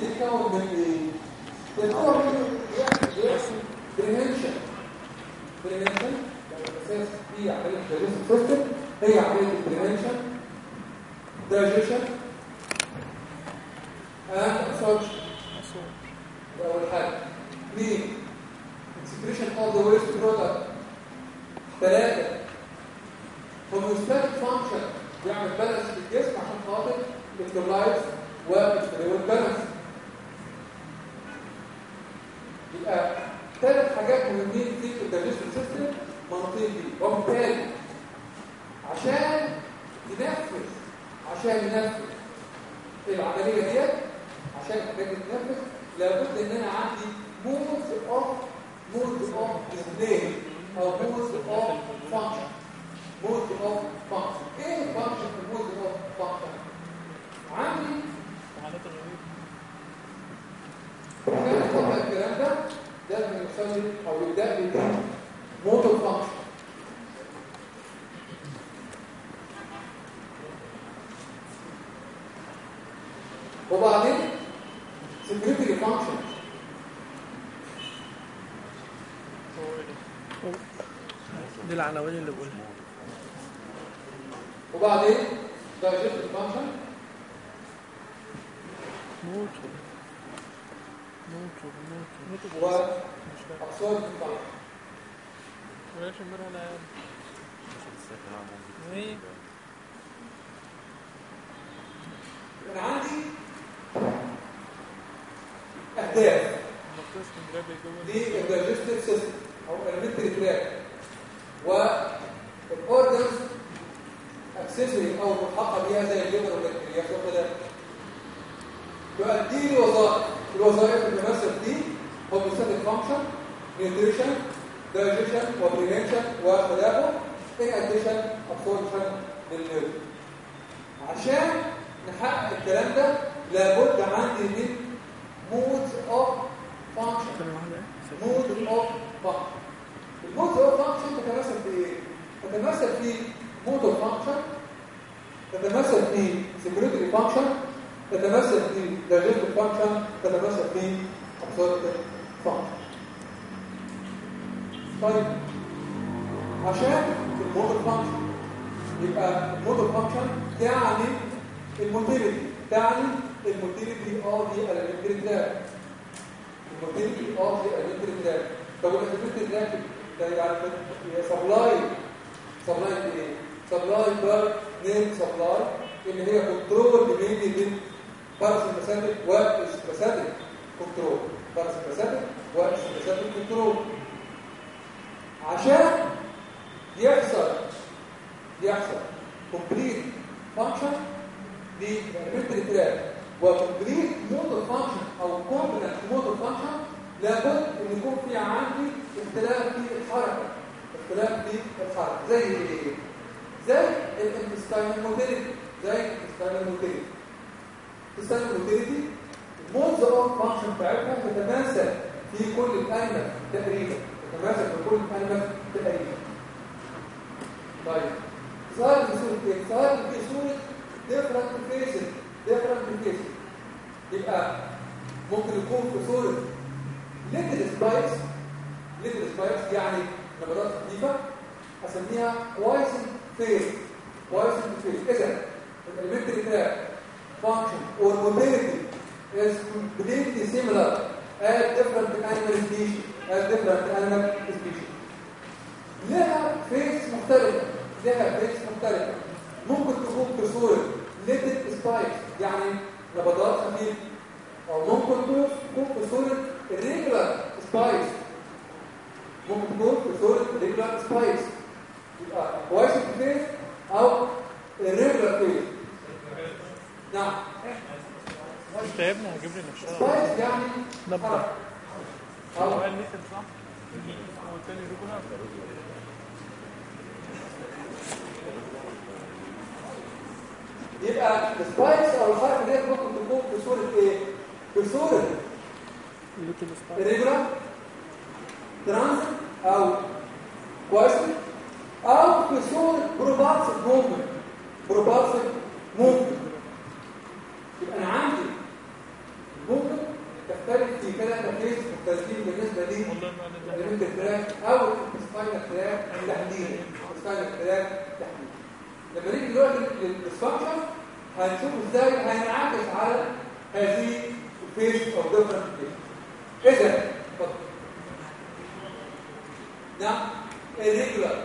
بيتكون من إيه؟ بيتكون من prehension prehension الاساس في عمليه ال digestion system هي عمليه ال prehension digestion and ده اول حاجة اثنين excretion of the waste product ثلاثة homeostatic function يعمل بالانس في الجسم عشان خاطر الكترولايتس والستريول يبقى ثلاث حاجات مهمين في الدايجستيف سيستم مناطين دي. وبالتالي عشان ينفذ عشان ينفذ العملية ديت عشان الحاجات دي تنفذ لابد إن أنا عندي مودز اوف مودز اوف ديسبلاي أو modes of function modes of function إيه ال function في modes of function عندي اطبق الكلام ده يوصل لي أو لي motor function وبعدين secretory function دي العناوين اللي بقولها وبعدين digestive function موتور موتور موتور وabsorptive function وليش امبارح العيال إيه أنا عندي اهداف بيجوا للدايجستيف سيستم أو elementary tract والاورجنز اكسسوري أو ملحقه بيها زي الليفر والبنكرياس وكده تؤدي لي وظائف الوظائف اللي مثل دي هوميوستاتيك فانكشن نيوتريشن دايجيشن وبريفنشن وتدافع ان اديشن ابسوربشن للنيرف عشان نحقق الكلام ده لابد عندي من كلمة واحدة إيه؟ mode of function ال mode of function تتمثل في إيه تتمثل في mode of function تتمثل في secretory function تتمثل في digestive function تتمثل في absorptive function طيب عشان ال mode of function يبقى المود اوف فانكشن تعني الموتيليتي تعني الموتيليتي اوف ذا الكتريك تراك الموتيليتي اوف ذا الكتريك تراك طب الإلكتريك تراك ده يعني سبلاي سبلاي إيه؟ سبلاي بار نيم سبلاي اللي هي كنترول بين بين باراسمباثيك والسمباثيك كنترول باراسمباثيك والسمباثيك كنترول عشان يحصل يحصل كومبليت فانكشن للالكتريك تراك وكومبليت موتور فانكشن أو كومبلنت موتور فانكشن لابد إن يكون في عندي اختلاف في الحركة. اختلاف في الحركة. زي إيه؟ زي الانتستاينال موتيليتي زي الانتستاينال موتيليتي الانتستاينال موتيليتي المودز اوف فانكشن بتاعتها تتماثل في كل ال animal تقريبا. تتماثل في كل ال animal تقريبا. طيب. ظهر في صورة إيه؟ ظهر في صورة different phases different phases يبقى ممكن يكون في صورة little spikes little spikes يعني نبضات خفيفة. أسميها quiescent phase quiescent phase اذا ال alimentary tract function or motility is completely similar as different animal species as different animal species. لها phase مختلفة لها phase مختلفة. ممكن تكون في صوره little spikes يعني نبضات خفيفة. أو ممكن تكون في صوره irregular spikes ممكن تكون في صورة irregular spikes يبقى كويس فيس أو الريجولار فيس نعم انت يا ابني هجيب لي نشاره سبايس يعني. أو هو قال ليتل صح؟ والتاني رجولها يبقى السبايس أو الحركة ديت ممكن تكون في صورة إيه؟ سبايس الريجولار ترانزيت أو كويسن أو في صورة بروبالسيف موفمنت بروبالسيف موفمنت يبقى أنا عندي موفمنت تختلف في ثلاثة كيس مختلفين بالنسبة لي والله ما ندري الاليمنت تراك أو السباينال تراك تحديدا السباينال تراك تحديدا لما نيجي دلوقتي للديسفانكشن هنشوف إزاي هينعكس على هذه ال phases أو different phases إذا اتفضل. نعم. irregular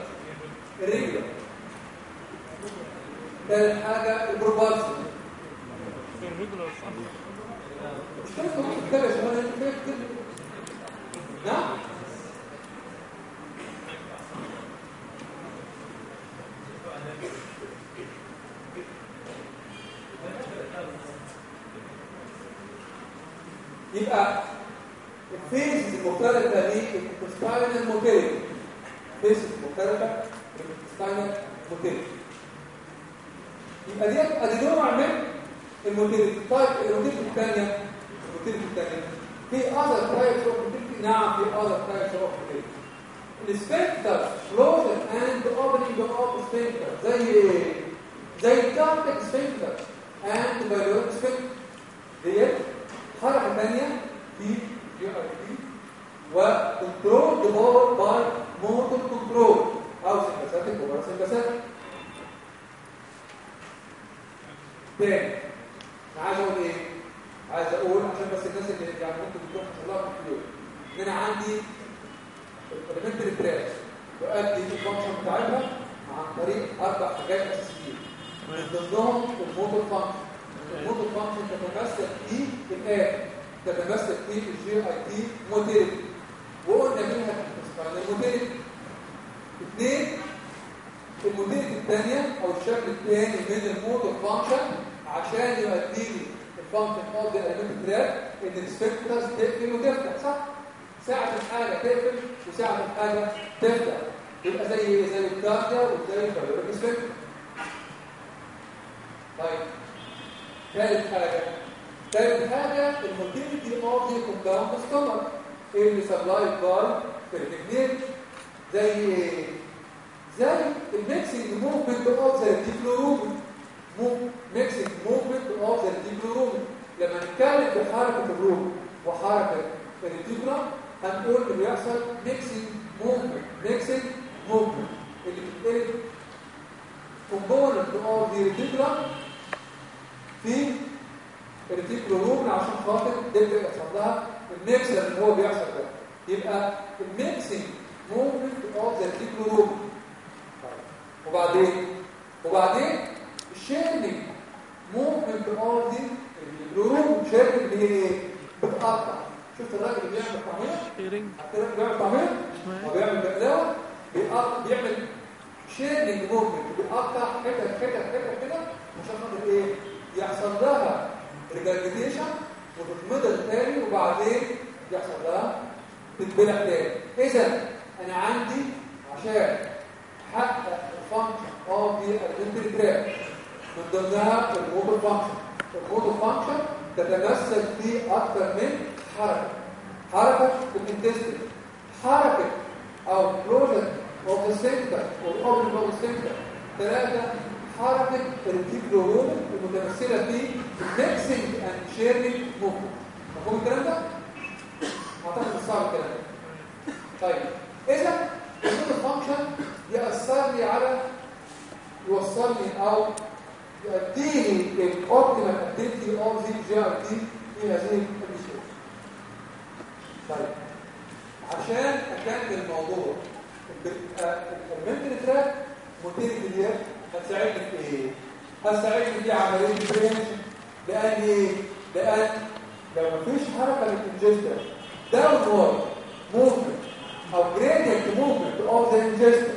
irregular ثالث حاجة ال propulsive irregular صح مش كده كنت كده يا شباب أنا كده كده. نعم يبقى ال phases المختلفة لل intestinal motility phases مختلفة لل intestinal motility يبقى دي نوع من ال motility طيب الثانية ال motility الثانية في other types نعم في other types of motility ال sphincter closing and opening of sphincter زي؟ زي ال cardiac ديت حركة ثانية في GIT و control by motor control أو تاني عايز أقول إيه؟ عايز أقول عشان بس الناس اللي يعني ممكن تكون حصل لها كتير ان أنا عندي ال alimentary tract بؤدي ال function بتاعتها عن طريق أربع حاجات اساسيين من ضمنهم ال motor function ال motor function تتمثل في الآن تتمثل في ال GIT motility وقلنا منها تحت ال motility اثنين ال motility الثانية أو الشكل الثاني من ال motor function عشان يؤدي لي ال function of the alimentary tract إن ال sphincters تقفل وتفتح صح؟ ساعة الحاجة تقفل وساعة الحاجة تفتح يبقى زي زي الكارديا وزي الفيروس سبكتر طيب. ثالث حاجة. ثالث حاجة الموتيليتي أوف ذا كومباوند ستومك اللي سبلايد باي فيرتيكنيل زي إيه؟ زي الميكسنج موفمنت اوف ذا ديكلوروبين ميكسنج موفمنت اوف ذا ديكلوروبين لما نتكلم بحركة الروح وحركة ال reticulum هنقول اللي بيحصل mixing movement mixing movement اللي بتتقلب component of the reticulum في ال reticulorumen عشان خاطر تبدا يحصل لها ال mixture اللي هو بيحصل ده. يبقى ال mixing movement of the reticulorumen وبعدين؟ وبعدين؟ ال shearing movement of the reticulorumen shearing اللي هي إيه؟ بتقطع شفت الراجل اللي بيعمل طعميه؟ الراجل بيعمل طعميه؟ هو بيعمل بقلاوة بيقطع بيعمل shearing movement بيقطع حتت حتت حتت كده عشان خاطر إيه؟ يحصل لها regurgitation وتتمضغ تاني وبعدين يحصل لها تتبلع تاني إذا أنا عندي عشان احقق ال function of the alimentary من ضمنها ال motor function ال motor function تتمثل في أكثر من حركة. حركة ال intestine حركة أو off the sphincter أو open the sphincter ثلاثة حركة ال reticulorumen المتمثلة في mixing and shearing movement مفهوم الكلام ده؟ أعتقد صعب الكلام. ده طيب إذا الصوت الفانكشن يأثر لي على يوصلني أو اكتيفيتي اوف ذا جي ار تي في هذه المشكلة طيب عشان أكمل الموضوع المنتل تراك موتيليتي ديت هتساعدني في إيه؟ هتساعدني في عملية البرينج لأن إيه؟ لأن لو مفيش حركة لل ingesta downward movement أو gradient movement of the ingesta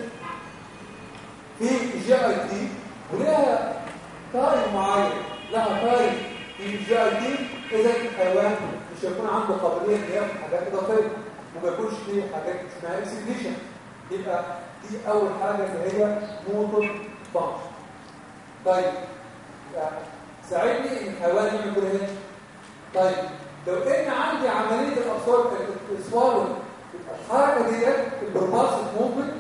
في GIT ولها time معين لها ال GIT إذا الحيوان مش هيكون عنده قابلية إن ياخد حاجات اضافيه وما يكونش فيه حاجات اسمها excretion يبقى دي أول حاجة اللي هي motor function طيب ساعدني إن الحيوان يعمل كل هنا طيب لو إن عندي عملية الابصار الاسوار الحركة ديت البروباسيف موفمنت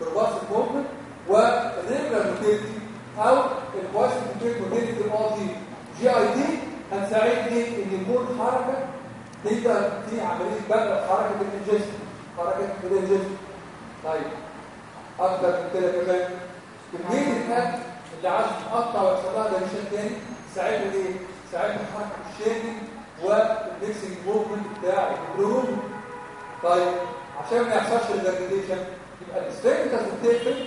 البروباسيف موفمنت والريجولار موتيلتي أو الواشنطن موتيلتي اوف دي جي اي دي هتساعدني إن يكون حركة؟ تبدا في عملية بقى حركة الانجكشن حركة الانجكشن طيب أكتر من كده كمان. كميه الاكل اللي عايز تقطع ويحصل لها دايجيشن تاني. ساعتها إيه؟ ساعتها حركة ال shaking وال mixing movement بتاع ال rumen طيب عشان ما يحصلش الدايجيشن يبقى ال sphincter بتقفل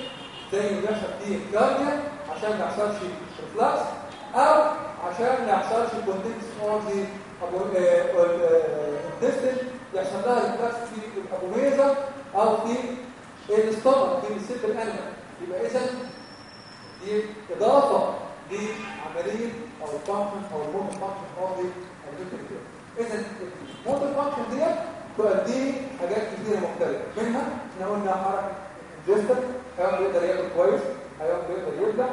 زي ما بيحصل في ال cardia عشان ما يحصلش reflux أو عشان ما يحصلش contents of the intestine يحصل لها reflux في ال abomasum أو في ال stomach في ال small animal يبقى إذا دي إضافة لعملية أو ال function أو ال motor function of the إذا ال motor function ديت تؤدي حاجات كتيرة مختلفة. منها إحنا قلنا حركة الجستر بيقدر ياكل كويس حيوان بيقدر يبلع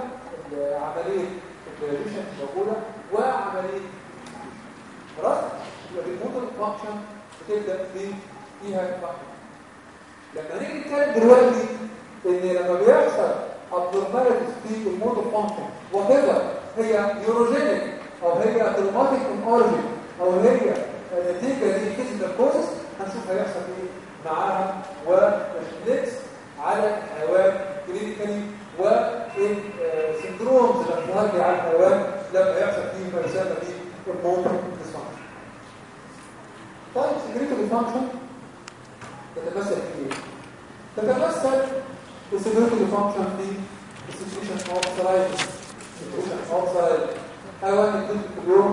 عمليه الدايجيشن موجودة وعملية خلاص يبقى ال motor function بتبدأ في فيها لما نيجي نتكلم دلوقتي إن لما بيحصل abnormalities في ال motor function وكذا هي neurogenic أو هي traumatic origin أو هي نتيجه ل physical causes هنشوف هيحصل إيه؟ معاها و reflects على الحيوان clinically وال syndromes اللي بتهاجم على الحيوان لما يحصل فيه يسمى به ال motor dysfunction. طيب secretory function تتمثل في إيه؟ تتمثل ال secretory function في ال secretion of saliva ال secretion of saliva حيوان يدوس كل يوم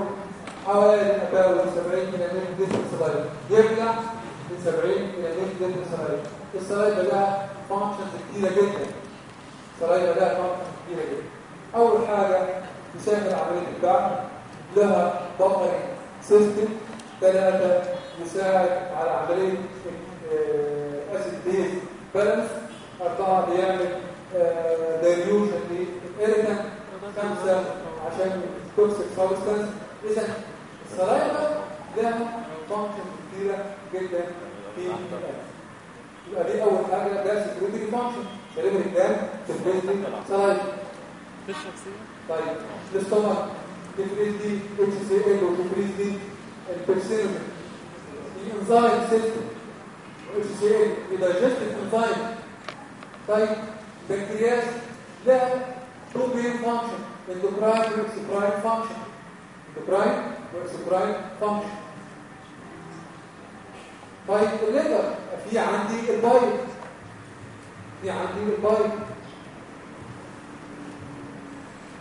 حوالي about 70 إلى 100 لتر saliva يبلع من 70 إلى 100 لتر saliva ال saliva لها functions كتيرة جدا. ال saliva لها functions كتيرة جدا. أول حاجة يسهل عملية البلع لها buffery system ثلاثة يساعد على عملية acid base balance أربعة بيعمل dilution لل irritant خمسة عشان toxic substance إذا السلايفة لها فانكشن كتيرة جدا في الأكل. يبقى دي أول حاجة ده سكريتري فانكشن سليم الدم سلايفة في الشخصية. طيب. الاستومك تفريز دي. اتش سي ال وتفريز دي. البيرسينومين الانزايم سيستم اتش سي ال الدايجستيف انزايم طيب. بكتيرياس لها two main function. endocrine و exocrine function. endocrine و exocrine function. طيب. ال liver في عندي ال bile في عندي ال bile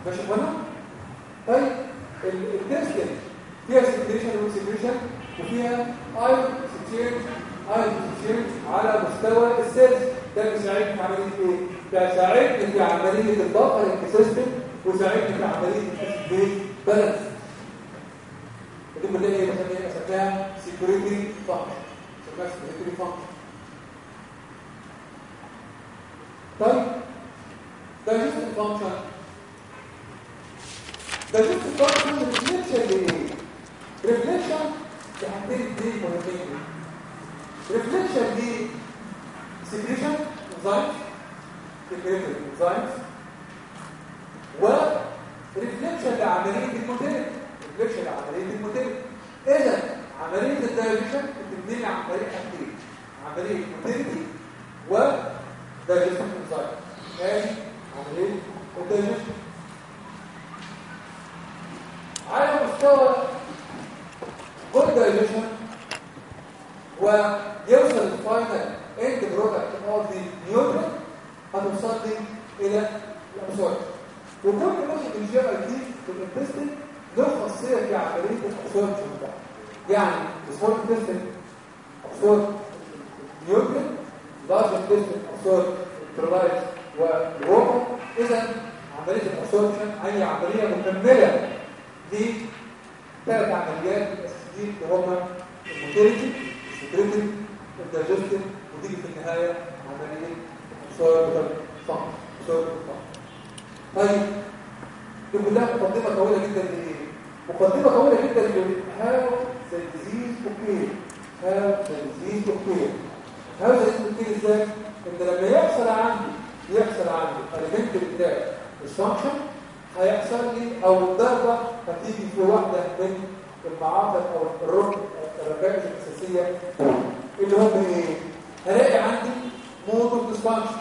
ماشي هنا طيب ال intestine فيها secretion و secretion وفيها ion secretion ion secretion على مستوى ال cells. ده بيساعدني في عملية إيه؟ بيساعدني في عملية ال buffer system ويساعدني في عملية balance دي كلها إيه؟ اسميها secretory function اسمها secretory function طيب. ده جزء ال function ده جزء ال function reflection لايه reflection لحاجتين اثنين مهمين reflection دي secretion enzymes secretion enzymes و reflection لعمليه ال motility reflection لعمليه ال motility إذا عملية الدايجيشن بتبني عن طريق حاجتين عملية ال motility و digestion enzyme ادي عمليه الدايجيشن على مستوى جود دايجيشن ويوصل ال final end product of the nutrient هتوصل إلى ال absorption وكل نقطه ال GIT في ال intestine له خاصيه في عمليه ال absorption ده يعني ال small intestine absorb nutrient large intestine absorb electrolyte وال water اذا عملية ال absorption هي عملية مكملة لثلاث عمليات اللي هما ال motility ال secretory ال digestive وتيجي في عملية ال absorption function ال absorption function طيب دي كلها مقدمة طويلة جدا لإيه؟ مقدمة طويلة جدا ل how the disease occur how the disease occur how the disease occur إزاي ان لما يحصل عندي يحصل عندي ailment بتاعي ال function هيحصل لي أو الضربة هتيجي في واحدة من المعاطف أو الركن الركائز الأساسية. اللي هم إيه؟ هلاقي عندي motor dysfunction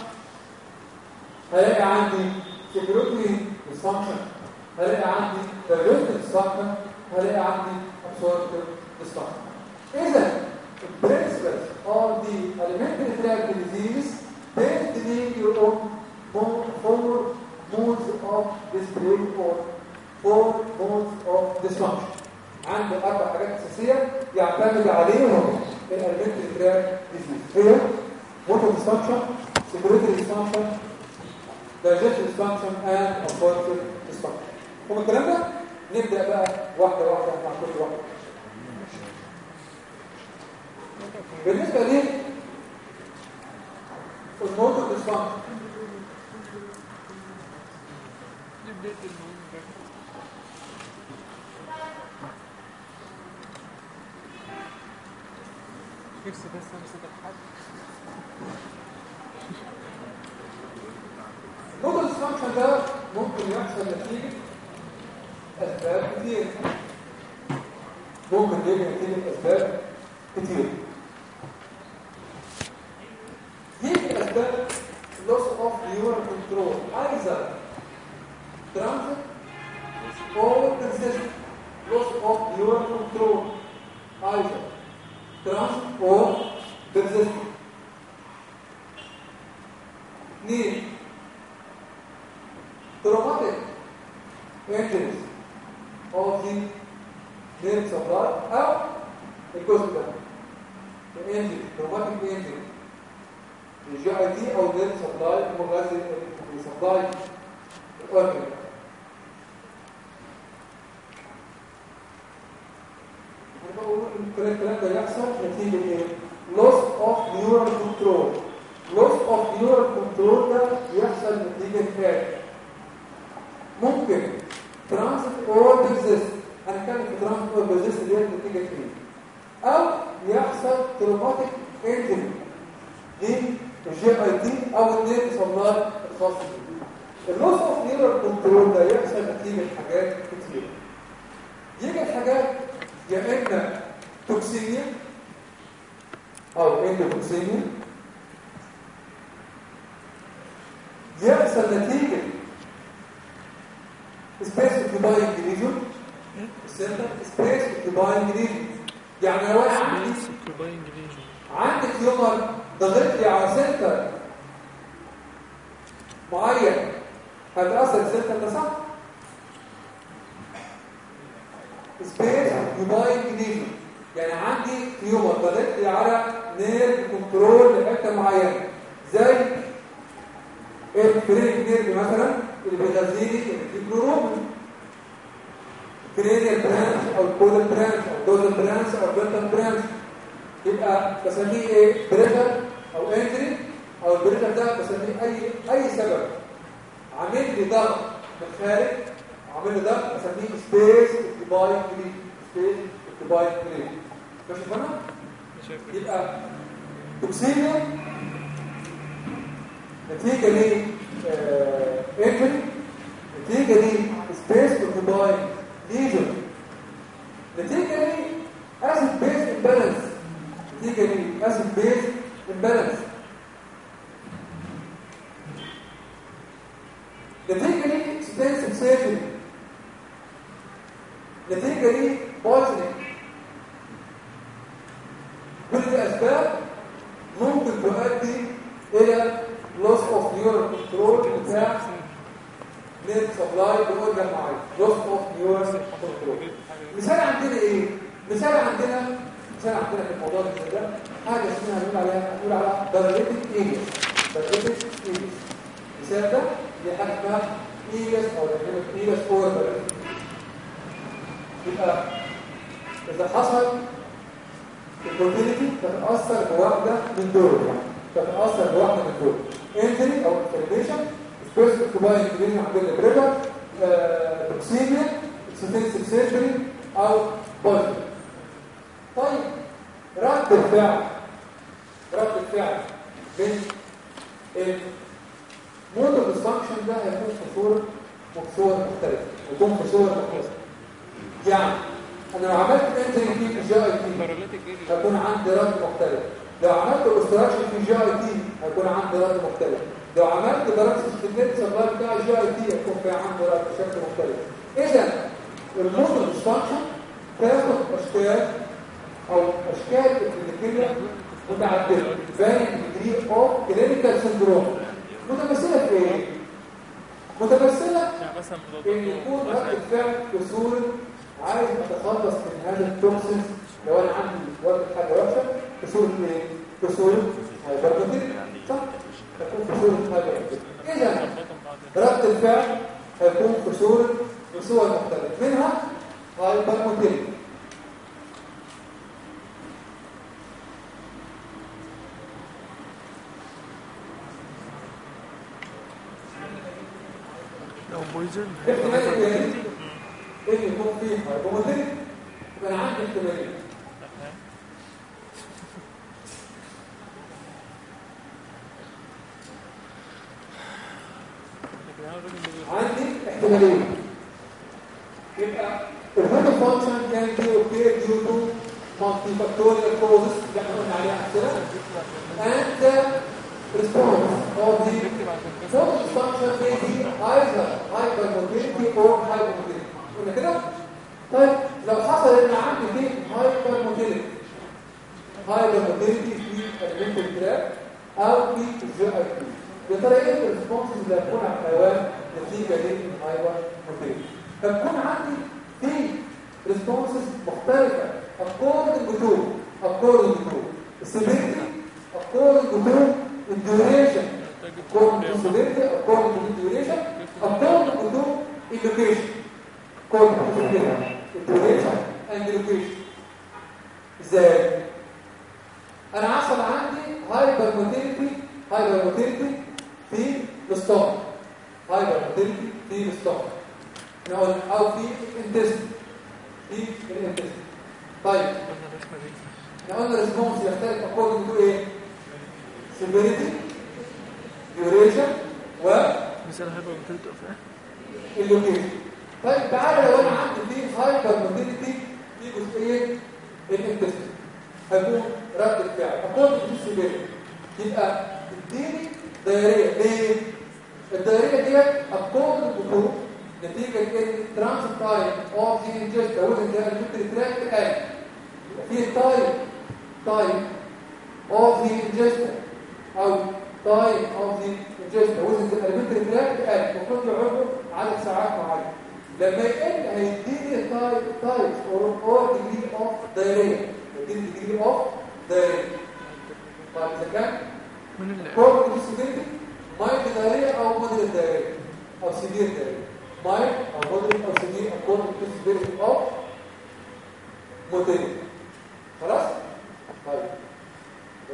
هلاقي عندي secretory dysfunction هلاقي عندي digestive dysfunction هلاقي عندي absorptive dysfunction اذا ال principles of the alimentary tract diseases determining your own four modes of display or four modes of dysfunction عنده أربع حاجات اساسيه يعتمد عليهم ال alimentary tract disease هي motor dysfunction secretory dysfunction digestive dysfunction and absorptive dysfunction هو الكلام ده نبدا بقى واحدة واحدة مع كل واحدة بالنسبة لي ال motor dysfunction دي بداية المهم ده نفسي بس امسك الحد ال motor dysfunction ده ممكن يحصل نتيجة أسباب كتير. ممكن يجي نتيجة أسباب كتير. دي الاسباب loss of neural control either transit or persistent loss of neural control either transit or persistent اثنين traumatic injuries of the nerve supply او الجزء ده الانجري traumatic injury ال GIT أو nerve supply المغذي اللي supply ال organ أنا بقول إن كل الكلام ده يحصل نتيجة إيه؟ loss of neural control loss of neural control ده يحصل نتيجة إيه؟ ممكن transient or persist هنتكلم في transient or persist اللي هي نتيجة إيه؟ أو يحصل traumatic injury دي ال GIT أو ال nerve supply الخاص بيه ال loss of neural control ده يحصل نتيجه حاجات كتير. يجي الحاجات يا اما toxemia أو endotoxemia يحصل نتيجة space occupying lesion ال center space occupying lesion يعني لو أنا عندي عندك tumor ضغط لي على center معين هتأثر ال center ده صح؟ space occupying lesion يعني عندي tumor ضغط لي على nerve control لحتة معينة. زي ال vagus nerve مثلا اللي بيغذيني الكلوروم cranial branch أو ال caudal branch أو dorsal branch أو ventral branch يبقى بسميه إيه؟ pressure أو injury أو ال pressure ده بسميه أي أي سبب. عامل لي ضغط من الخارج عامل لي ضغط بسميه space occupying lesion space occupying lesion ماشي فاهم شايف يبقى toxemia نتيجة ل injury نتيجة ل space occupying lesion نتيجة ل acid base imbalance نتيجة ل acid base imbalance نتيجه ل extensive surgery نتيجة ل poisoning كل دي اسباب ممكن تؤدي إلى loss of neural control بتاع nerve supply ب organ معين loss of neural control. مثال عندنا إيه؟ مثال عندنا مثال عندنا في الموضوع ده حاجة اسمها نقول عليها نقول عليها دايريتك ايجس دايريتك ايجس المثال ده دي حاجة اسمها ايجس أو دايريتك ايجس اور يبقى إذا حصل الكوميونتي تتأثر بواحدة من دول يعني. تتأثر بواحدة من دول. انجري أو انفلاميشن سبيس كوباين كلين عندنا بريبر toxemia extensive surgery أو بولت طيب رد الفعل. رد الفعل من ال motor dysfunction ده هيكون في صور مختلفة يكون في صور مختلفه يعني أنا لو عملت injury في ال GIT هيكون عندي رد مختلف. لو عملت obstruction في GIT هيكون عندي رد مختلف. لو عملت في ال nerve supply بتاع GIT هيكون في عندي رد بشكل مختلف. اذا ال motor dysfunction تاخد اشكال أو أشكال كلينيكيه متعددة vary degree of clinical syndrome متمثلة في إيه؟ متمثلة إن يكون رد فعل في صورة عايز اتخلص من هذا ال toxin لو أنا عندي وقت حاجة وحشة في صورة إيه؟ في صورة هايبرتوكسين صح؟ تكون في صورة هايبرتوكسين إذا رد الفعل هيكون في صورة في صور مختلفة. منها لو احتمال الثاني ان يكون فيه هايبرموتيل يبقى عندي احتمالين اللي عندي احتمالين يبقى ال motor function can be occur due to multifactorial causes اللي إحنا قلنا عليها and the response of the motor function be either hypermotility or hypomotility. قلنا كده؟ طيب لو حصل ان عندي فيه hypermotility hypermotility في alimentary tract أو في ال GIT يا ترى إيه ال responses اللي هتكون على الحيوان نتيجه لل hypermotility فبكون عندي في responses مختلفه according to according to severity according to to severity, according to the duration, according to location. To the duration and location. إزاي؟ أنا حصل عندي hypermotility hypermotility في ال stomach hypermotility في ال stomach نقول أو في ال intestine في ال intestine طيب إحنا قلنا ال response يختلف according to إيه؟ Severity? Duration و مثال هيبقى قلت له ال location طيب تعالى لو أنا عندي فيه hypermotility في جزئية ال intestine هيكون رد الفعل. هكون في السبيل يبقى اديني diarrhea ليه؟ ال diarrhea ديت هتكون بطول نتيجة ان transit time اوف ذا انجست أو ذا الفيتري تراكت قال في تايم تايم اوف ذا انجست أو تايم اوف ذا انجست أو ذا الفيتري تراكت قال المفروض يعرضوا عدد ساعات معين لما يقل هيديني تايب تايبس اور اور ديجري اوف دايريه يديني ديجري اوف دايريه طيب إذا كان كورد ديسيبيلتي مايل دايريه أو موديل دايريه أو severe diarrhea mild أو moderate أو severe according to severity of motility خلاص؟ طيب.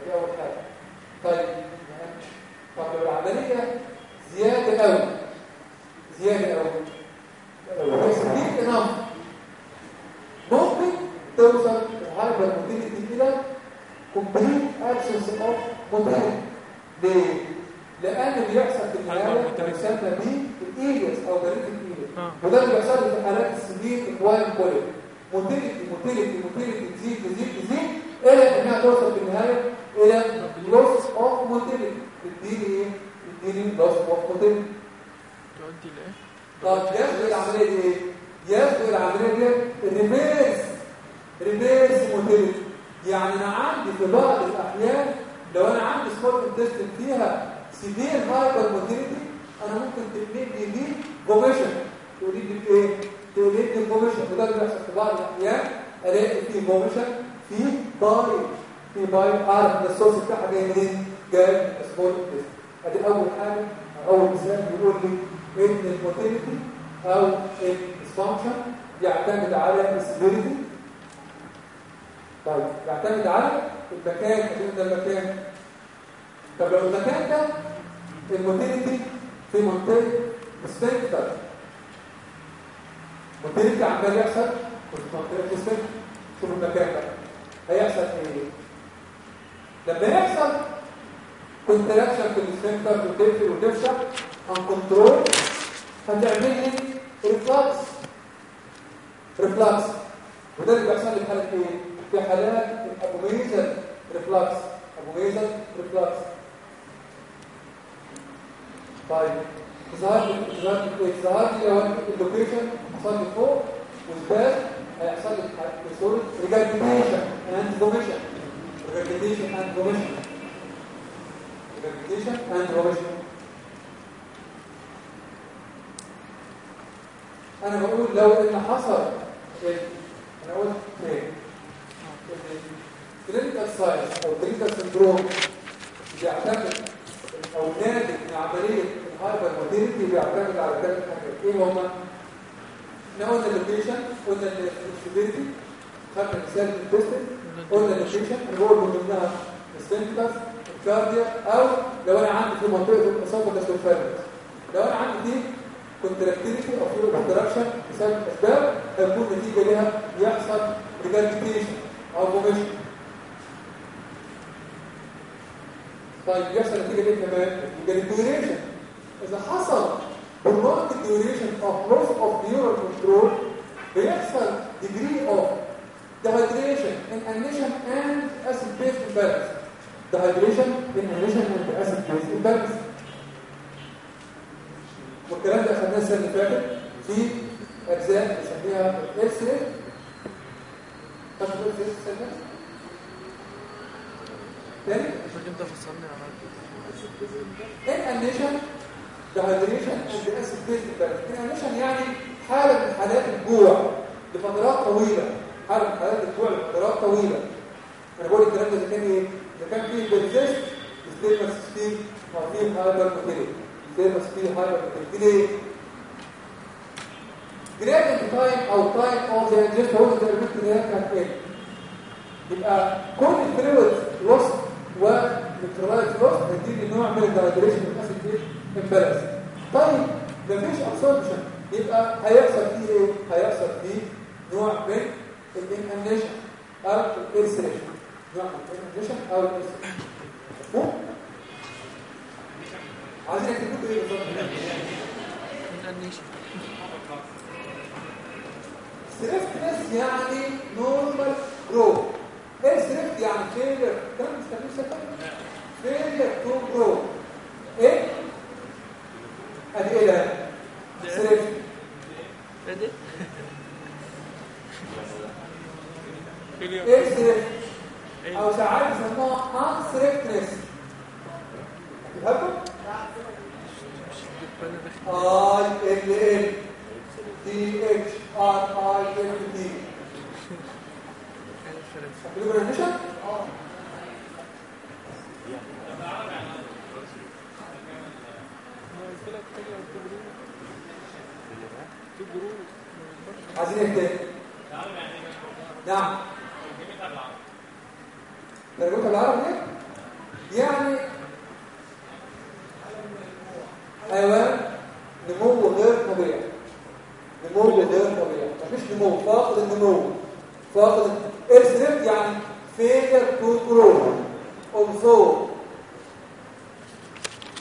دي أول حاجة. طيب طب لو العملية زيادة قوي زيادة قوي بس دي انام ممكن توصل ال hypermotility إلى complete absence of motility ليه؟ لأن بيحصل في النهاية ما يسمى بيه ال ileus أو paralytic ileus آه. وده اللي بيحصل في حالات ال severe equine colic motility motility motility تزيد تزيد تزيد إلى انها توصل في النهاية إلى loss of motility تديني إيه؟ تديني motility تؤدي لايه؟ طب يسبق العملية دي إيه؟ يسبق العملية دي ال reverse reverse motility يعني أنا عندي في بعض الأحيان لو أنا عندي small intestine فيها severe hypermotility أنا ممكن تبني لي دي vomition تقول لي إيه؟ تقول لي vomition وده اللي بيحصل في بعض الأحيان ألاقي في vomition في باي في باي اعرف إن ال source بتاعها جاي منين؟ جاي من small intestine أدي أول حاجة أول مثال بيقول لي إن ال motility أو ال dysfunction يعتمد على ال severity. طيب يعتمد على المكان مكان ده المكان. طب لو المكان ده ال motility في منطقة sphincter motility عمال يحصل في منطقة sphincter شوف المكان ده. هيحصل إيه؟ لما يحصل contraction في ال sphincter وتقفل وتفتح عن control هتعمل لي reflux reflux وده اللي بيحصل لي في حالات إيه؟ في حالات abomasal reflux abomasal reflux طيب ظهر ظهر كويس ظهر لي لو ال location حصل لي فوق وال back هيحصل لي صوره regurgitation and vomition regurgitation and vomition regurgitation and vomition أنا بقول لو إن حصل أنا قلت إيه؟ clinical signs أو clinical syndrome بيعتمد أو ناتج من عملية ال hypermotility بيعتمد على ثلاث حاجات إيه هما؟ قلنا ال location قلنا ال severity خدنا مثال في ال intestine الكارديا أو لو أنا عندي في منطقه الاصابه كاستوفيرنس لو أنا عندي دي كونتراكتيليتي أو فلو كونتراكشن بسبب اسباب هيكون نتيجة لها يحصل ريجاليتيشن أو موميشن طيب يحصل نتيجة إيه كمان ريجاليتيشن إذا حصل prolonged duration of loss of neural control بيحصل degree of dehydration inhalation and acid base imbalance dehydration inhalation and acid base imbalance والكلام ده اخذناه السنة اللي فاتت في اجزاء بنسميها الاكس راي خدتوا الاكس راي السنة تاني فاكر انت فصلني على inhalation dehydration and acid base imbalance inhalation يعني حاله من حالات الجوع لفترات طويله حاله من حالات الجوع لفترات طويلة؟ أنا بقول الكلام ده إذا كان إيه؟ إذا كان فيه statement still أو فيه hypermotility statement still hypermotility ليه؟ transit time أو time of the ingesta هو اللي بيرمت ان هي كانت إيه؟ يبقى كل ال fluid loss و electrolyte loss هيديني نوع من ال dehydration ال acid base امبالانس طيب مفيش ابسوربشن يبقى هيحصل فيه إيه؟ هيحصل فيه نوع من الانهنيشن أو الارسريشن نوع من الانهنيشن أو الارسريشن مفهوم؟ عايزين تكتبوا إيه بالظبط الانيشن سريفتنس يعني نورمال جروث إيه سريفت يعني فيلر كم مستخدم سكر فيلر تو جروث إيه؟ أدي إيه ده؟ سريفت سريفت أو ساعات بيسموها ان سريفتنس تفهموا بتبان الرخم اي ال ال دي اتش ار اي ال دي عايزين إيه نعم. درجتها بالعربي إيه يعني حيوان نمو غير طبيعي. نمو غير طبيعي. مفيش نمو. فاقد النمو. فاقد ارسلت يعني failure to grow also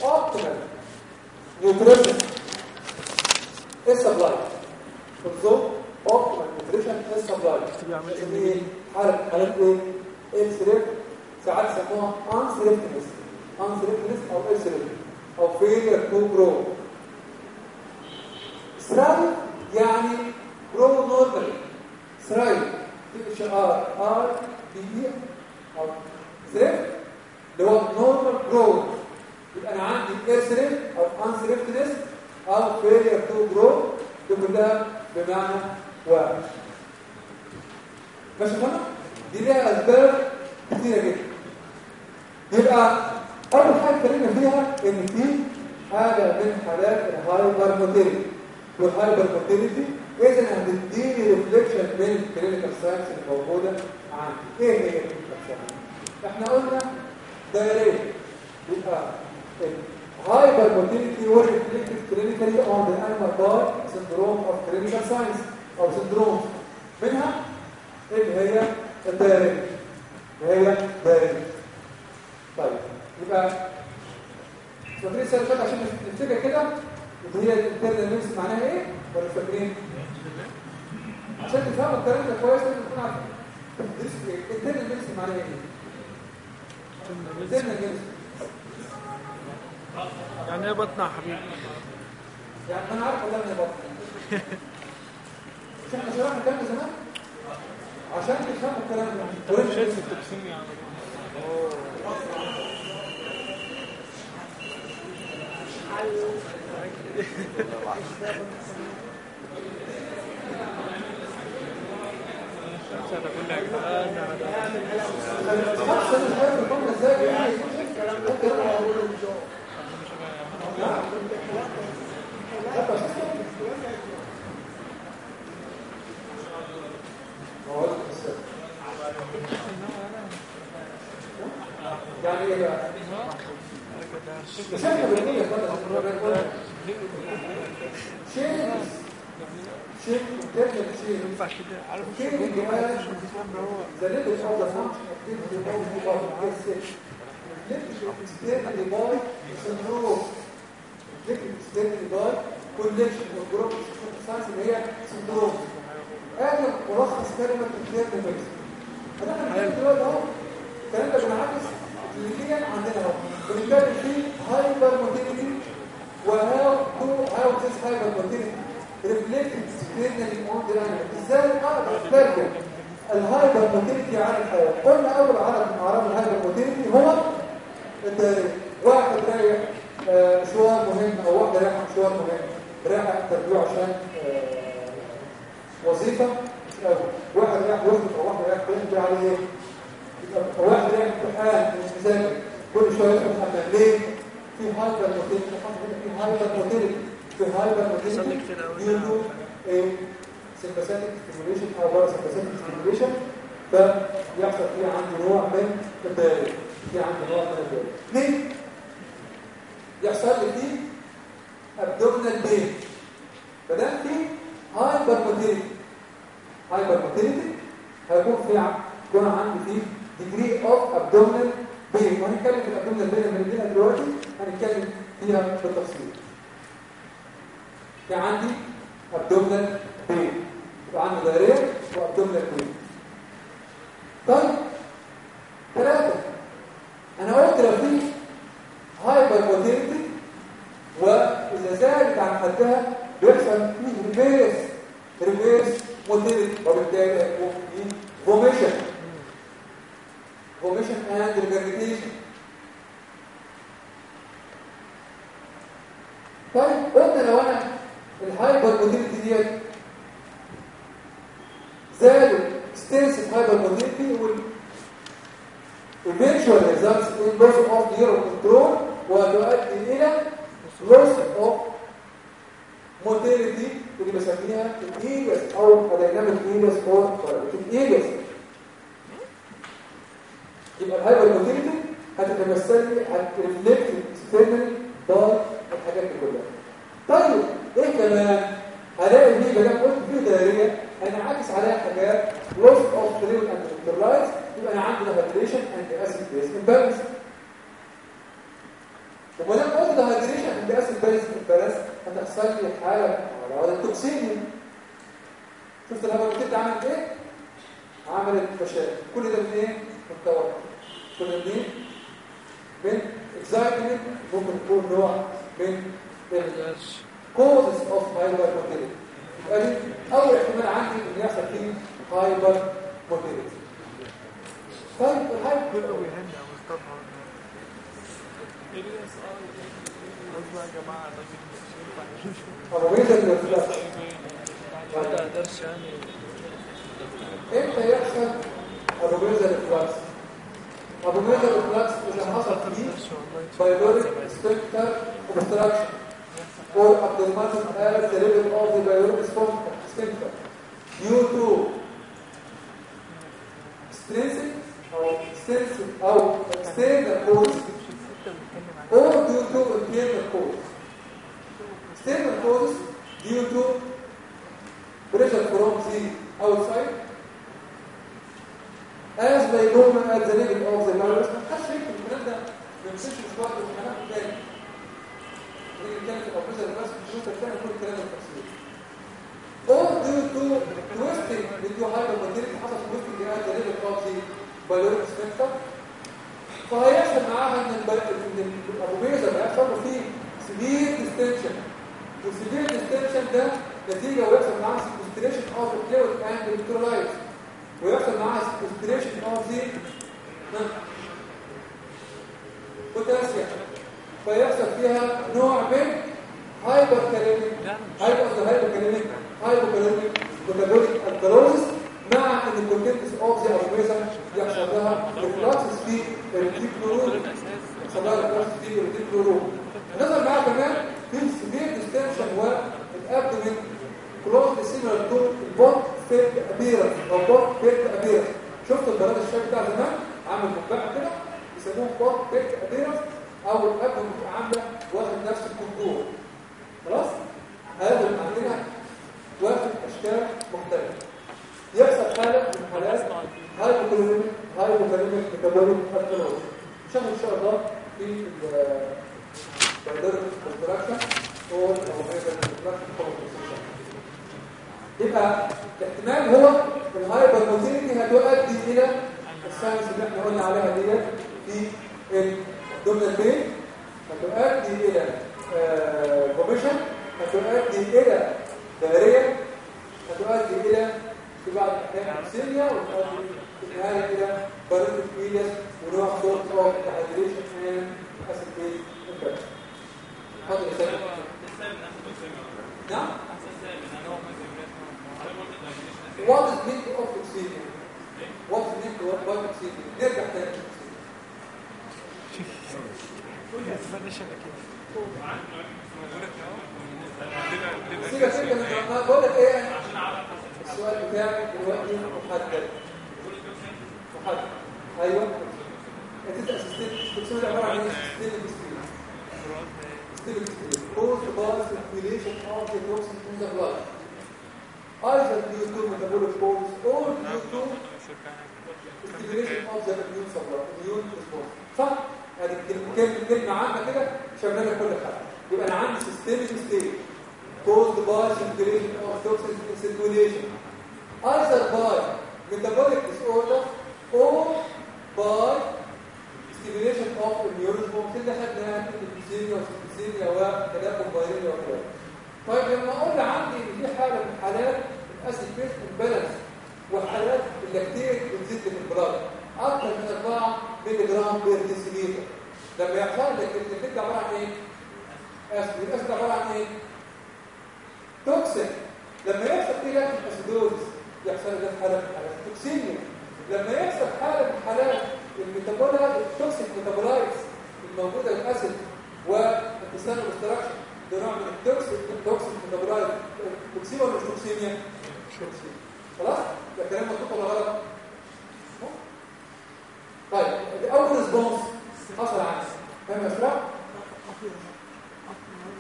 optimal nutrition is supplied also optimal nutrition is supplied بيعمل اسمه إيه؟ إيه إيه ill thrift ساعات يسموها unthriftiness unthriftiness أو ill thrift أو failure to grow thrive يعني grow normally ثرايف H R I V أو thrive اللي هو normal growth يبقى أنا عندي ill thrift أو unthriftiness أو failure to grow دي كلها بمعنى واحد ماشي هنا دي ليها اسباب كتيره جدا يبقى اول حاجة اتكلمنا فيها ان في حاجة من حالات ال hypermotility وال hypermotility اذا هتديني reflection من ال clinical signs اللي موجوده عندي إيه هي ال clinical signs إحنا قلنا diarrhea يبقى hypermotility و reflected clinically on the animal by syndrome of clinical signs أو syndrome منها اللي هي ال diarrhea اللي هي diarrhea طيب يبقى فاكرين فاتت عشان نفتكر كده؟ اللي هي ال internal medicine معناها إيه؟ ولا فاكرين؟ عشان تفهموا الكلام ده كويس لازم تكونوا عارفين. تدرس إيه ال term ال medicine معناه إيه؟ ال term ال medicine يعني إيه باطنة يا حبيبي؟ يعني أنا عارف والله ان باطنة مش إحنا شرحنا الكلام ده زمان؟ عشان تفهموا الكلام ده. طيب شايف التقسيم يعني؟ سنة كلها يا جدعان خلاص أنا مش عارف الفهم إزاي يعني يعني إيه بقى؟ مش إحنا بنقول يا فندم شيء شيء كلمة شيء ينفع كده عارف كيف الجمال The limit of the function of this device by this limit extended by syndrome limit extended by connection of group science اللي هي syndrome ادي ملخص extended by أنا بنتكلم دلوقتي اهو الكلام ده بنعكس كلينيا عندنا اهو بنتكلم فيه هايبر موتيليتي وهاو تو how this hypermotility reflected on the إزاي أقدر اترجم ال hypermotility على الحيوان قلنا اول عرض من اعراض ال hypermotility هو ال diarrhea واحد رايح مشوار مهم أو واحدة رايحه مشوار مهم. رايحه interview عشان آه، وظيفة. واحد رايح يخطب أو واحدة رايح تنجي عليه. واحد رايح امتحان مش مذاكر كل شوية يدخل الحمام ليه؟ في hypermotility. في hypermotility. في hyper قوي يدو إيه؟ sympathetic stimulation أو parasympathetic stimulation فيحصل فيه عندي نوع من ال diarrhea في عندي نوع من ال diarrhea اثنين يحصل لي فيه abdominal pain فده في hypermotility hypermotility هيكون في يكون عندي فيه degree of abdominal pain وهنتكلم في ال abdominal pain من دينا دلوقتي هنتكلم فيها بالتفصيل في عندي abdominal pain. يبقى عندي diarrhea و abdominal pain. طيب ثلاثة. أنا قلت لو في hypermotility وإذا زادت عن حدها بيحصل فيه reverse reverse motility وبالتالي هيكون في vomition vomition and regurgitation معاها sequestration of the potassium. فيحصل فيها نوع من hypokalemic hypo hypokalemic hypokalemic metabolic alkalosis مع إن ال contents of the abomasum يحصل لها reflux في ال reticulorumen يحصل لها reflux في ال reticulorumen نظر معاها كمان في severe distention وال abdomen close similar to ال pot أو pot bellied appearance شفتوا البراد الشاي بتاع زمان؟ عامل مبقى كده يسموه bellied appearance أو ال abdomen بتبقى عامله واخد نفس ال contour خلاص؟ هذا عندنا واخد أشكال مختلفة. يحصل حالة من حالات hypochloremic hypochloremic metabolic alkalosis نشوف إن شاء الله في البردر كونستراكشن أو الكونستراكشن. يبقى الاحتمال هو الهايبر موتيليتي هتؤدي إلى الساينس اللي إحنا قلنا عليها ديت في الدومينال بين هتؤدي إلى كوميشن هتؤدي إلى دائريه هتؤدي إلى في بعض الأحيان سيريا وتؤدي في النهاية إلى بارد فيليس ونوع صوت بيز انفكشن اتفضل يا سيدي؟ نعم؟ What is meant of oxygen? What is meant of what oxygen? نرجع تاني. سيبك سيبك بقول لك إيه؟ السؤال بتاعك دلوقتي محدد. محدد. أيوه. أنت اسيستنت بتسوي عبارة عن إيه؟ اسيستنت بسكرين اسيستنت بسكرين cause by circulation of the toxin in the blood. Either due to metabolic cause or due to stimulation of the immune supply immune response صح كلمه كلمه عامه كده شغاله كل حاجة يبقى أنا عندي systemic state caused by circulation of toxins in circulation either by metabolic disorder or by stimulation of immune response اللي خدناها في ال pyemia وال septicemia وتداخل فيروسي وكذا طيب لما أقول عندي إن في حالة من حالات ال acid base imbalance وحالات ال lactate بتزيد في أكثر من 4 مللي جرام per deciliter لما يحصل لك ال lactate عبارة عن إيه؟ acid ال acid عبارة عن إيه؟ toxin. لما يحصل فيه lactic acidosis يحصل ده حالة من حالات ال toxemia لما يحصل حالة من حالات ال metabola ال toxic metabolites الموجودة في ال acid و intestinal obstruction ده نوع من ال toxic ال toxic metabolite toxemia ولا مش toxemia؟ خلاص؟ ده كلام مظبوط ولا غلط؟ طيب اول response حصل عندي فاهم يا أسراء؟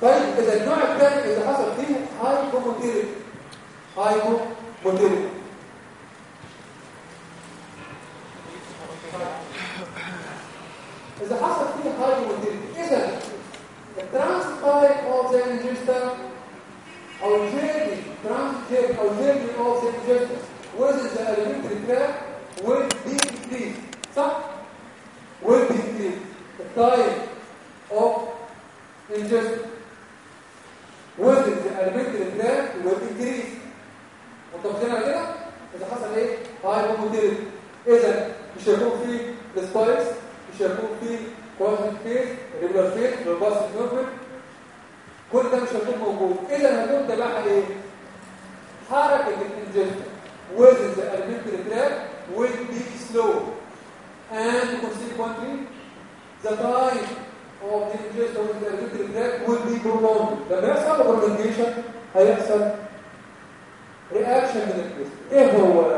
طيب إذا النوع الثاني اذا حصل فيه hypomotility hypomotility إذا حصل فيه hypomotility إذا the ingesta أو ال journey trans journey أو journey of the ingesta within the alimentary tract will be increased صح؟ will be increased the type of ingestion within the alimentary tract will increase متفقين على كده؟ إذا حصل إيه؟ هايبوموتيريك إذا مش هيكون فيه السبايكس مش هيكون فيه كوازن فيس ريجولار فيس روباس نورمال كل ده مش هيكون موجود. إذا هيكون تبعها إيه؟ حركة ال ingesta within the alimentary tract will be slow. And consequently the time of the ingesta with the alimentary tract will be prolonged. لما يحصل prolongation هيحصل. reaction من الجسم إيه هو؟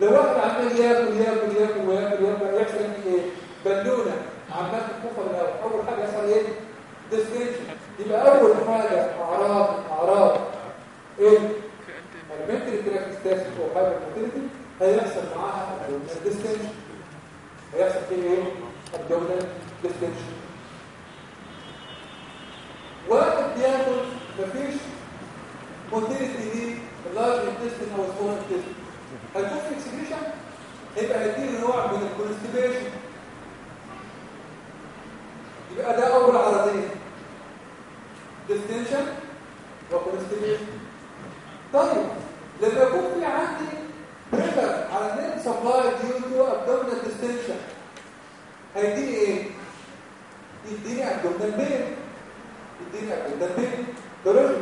لو واحد عمال ياكل ياكل ياكل وياكل وياكل يحصل إيه؟ بالونة. عمال تكفر الأول. أول حاجة يحصل إيه؟ distension يبقى أول حاجة أعراض أعراض إيه؟ alimentary tract stasis أو hypomotility هيحصل معاها distension هيحصل فيه إيه؟ abdominal distension واحد بياكل مفيش motility دي ال large intestine أو ال small intestine في expression يبقى هيديني نوع من ال constipation يبقى ده أول عرضيه distension طيب لما يكون في عندي pressure على ال nerve supply due to abdominal distension هيديني إيه؟ يديني abdominal pain يديني abdominal pain دولوجي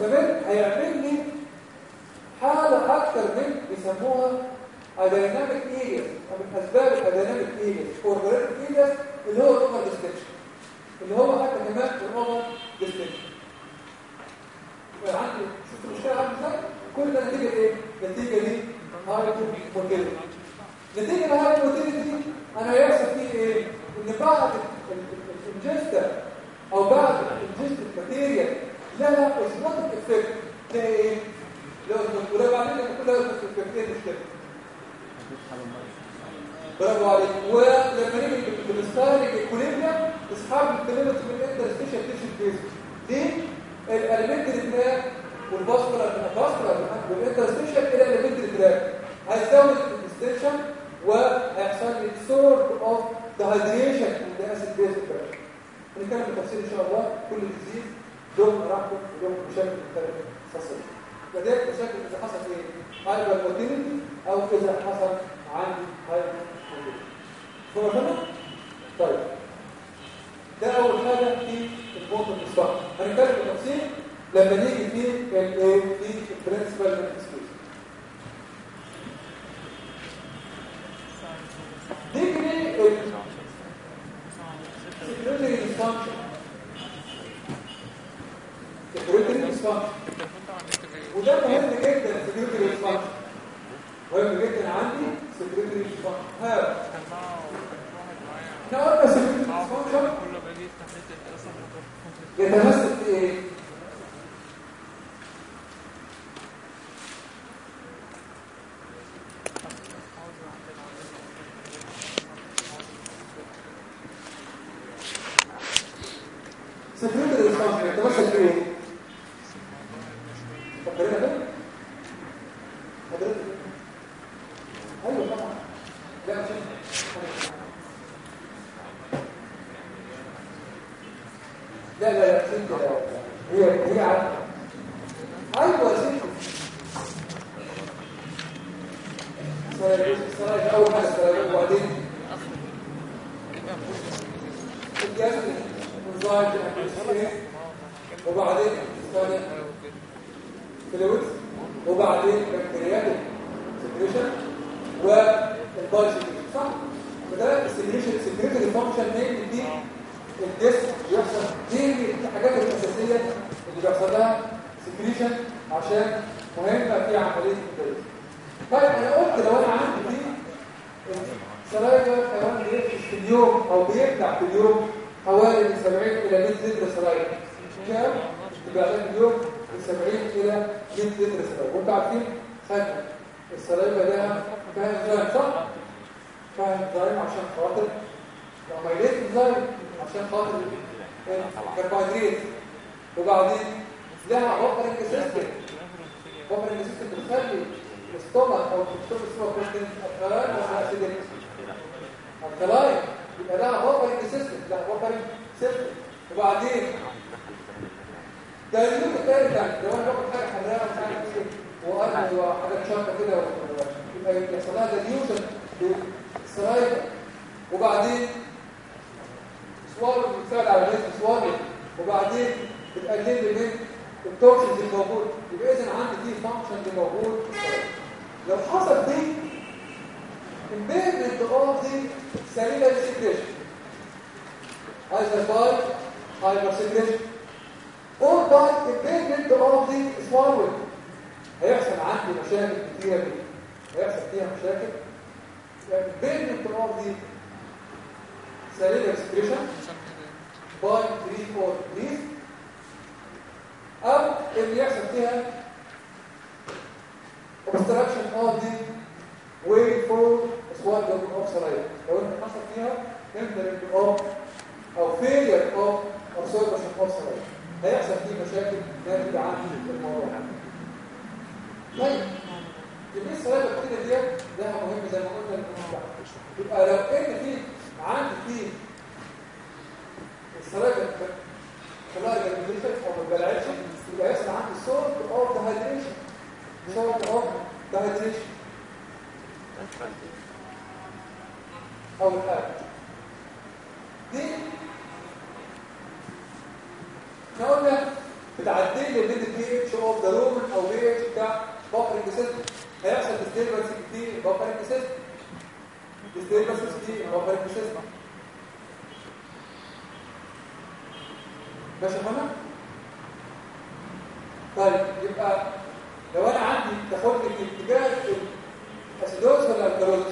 المستمر هيعمل لي حالة أكثر من بيسموها adynamic أو من أسباب ال adynamic ileus or paralytic ileus اللي هو ال over distension اللي هو حتى كمان ال over distension يبقى عندي شفت المشكلة عامله إزاي؟ كل ده نتيجة إيه؟ نتيجة دي hypomotility نتيجة ال hypomotility دي أنا هيحصل فيه إيه؟ إن بعد الانجستر أو بعد الانجستر ماتيريال لها اوزموتيك افكت ده إيه؟ لو ولا بعدين لما كل هذا الافكتين مشكله برافو عليك. ولما نيجي بالستايلنج ايكوليبيا إصحاب الكلمات من الانتر سبيشال تيشن فيز دي الاليمنتري تراك والباسكولار من الباسكولار والانتر سبيشال إلى الاليمنتري تراك هيزود الديستنشن وهيحصل لي sort of dehydration and the acid base هنتكلم بالتفصيل إن شاء الله. كل disease لهم مراحل ولهم مشاكل مختلفه خاصه لذلك مشاكل إذا حصل إيه hypermotility أو إذا حصل عندي hypermotility فهمنا طيب. ده أول حاجة في ال point المصباح هنتكلم بالتفصيل لما نيجي في الايه في ال principle ال secretory dysfunction ال secretory dysfunction وده مهم جدا secretory dysfunction مهم جدا عندي secretory dysfunction ها إحنا قلنا secretory dysfunction يتمثل في إيه secretory dysfunction يتمثل في إيه فكرنا كده حضرتك أيوه طبعا لا مش هي هي عارفه أيوه يا ستي saliva saliva اول حاجة saliva وبعدين الجهاز الانزايم الانسولين وبعدين ثاني فلويدز وبعدين بكتيريات سكريشن والبايو صح؟ فده السكريشن السكريشن فانكشن مين دي الجسم بيحصل دي الحاجات الأساسية اللي بيحصل لها سكريشن عشان مهمه في عملية الجلد طيب أنا قلت لو أنا عندي دي سلايفا حيوان بيفرش في اليوم أو بيبلع في اليوم حوالي من 70 إلى 100 لتر سلايفا كام؟ استبعادات اليوم من 70 إلى 100 لتر سلايفا وانتوا عارفين خدنا السلايفا ده فيها انزيم صح؟ فيها انزيم عشان خاطر لو ميليت انزيم عشان خاطر الكربوهيدرات وبعدين لها بطريق سيستم بطريق سيستم بتخلي الاستومك أو الدكتور اسمه بروتين الكلاين ولا اسيدين الكلاين يبقى لها بطريق سيستم لا بطريق سيستم وبعدين ده اليوم الثالث يعني لو أنا باخد حاجة حراقه مش عارف إيه وأنا وحاجات شاطة كده يبقى يحصل لها ديليوشن للسرايبه وبعدين سوالف بتساعد على الريتم سوالف وبعدين بتقلل من التوكسينز الموجود يبقى اذا عندي دي فانكشن اللي موجود لو حصل دي impairment of the cellular secretion either by hypersecretion اول تايم ديبندنت اوردي فورورد هيحصل عندي مشاكل كتير. هيحصل فيها مشاكل. ديبندنت اوردي سيلير اكسبريشن باي 3 4 3 أو اللي يحصل فيها اوبستراكشن اوردي وي فور اسوارد اوكسلايد لو انت حصل فيها انت أو أو فيلير أو اوبستراكشن اوكسلايد هيحصل فيه مشاكل ناتجة عن الموضوع. طيب يبقى السلايفا الكتيرة ديت ده مهم زي ما قلنا يبقى لو ان في عندي في خلاها جنبيشن أو ما بلعتش يبقى يحصل عندي صوت اوف دهايدريشن صوت اوف دهايدريشن أو الحاجة دي إحنا قلنا بتعدل لي البي بي اتش اوف ذا رومن أو بي اتش بتاع buffer system هيحصل disturbance كتير buffer system disturbance كتير buffer system ماشي فندم طيب يبقى لو أنا عندي تاخدني في اتجاه ال acidosis ولا ال alkalosis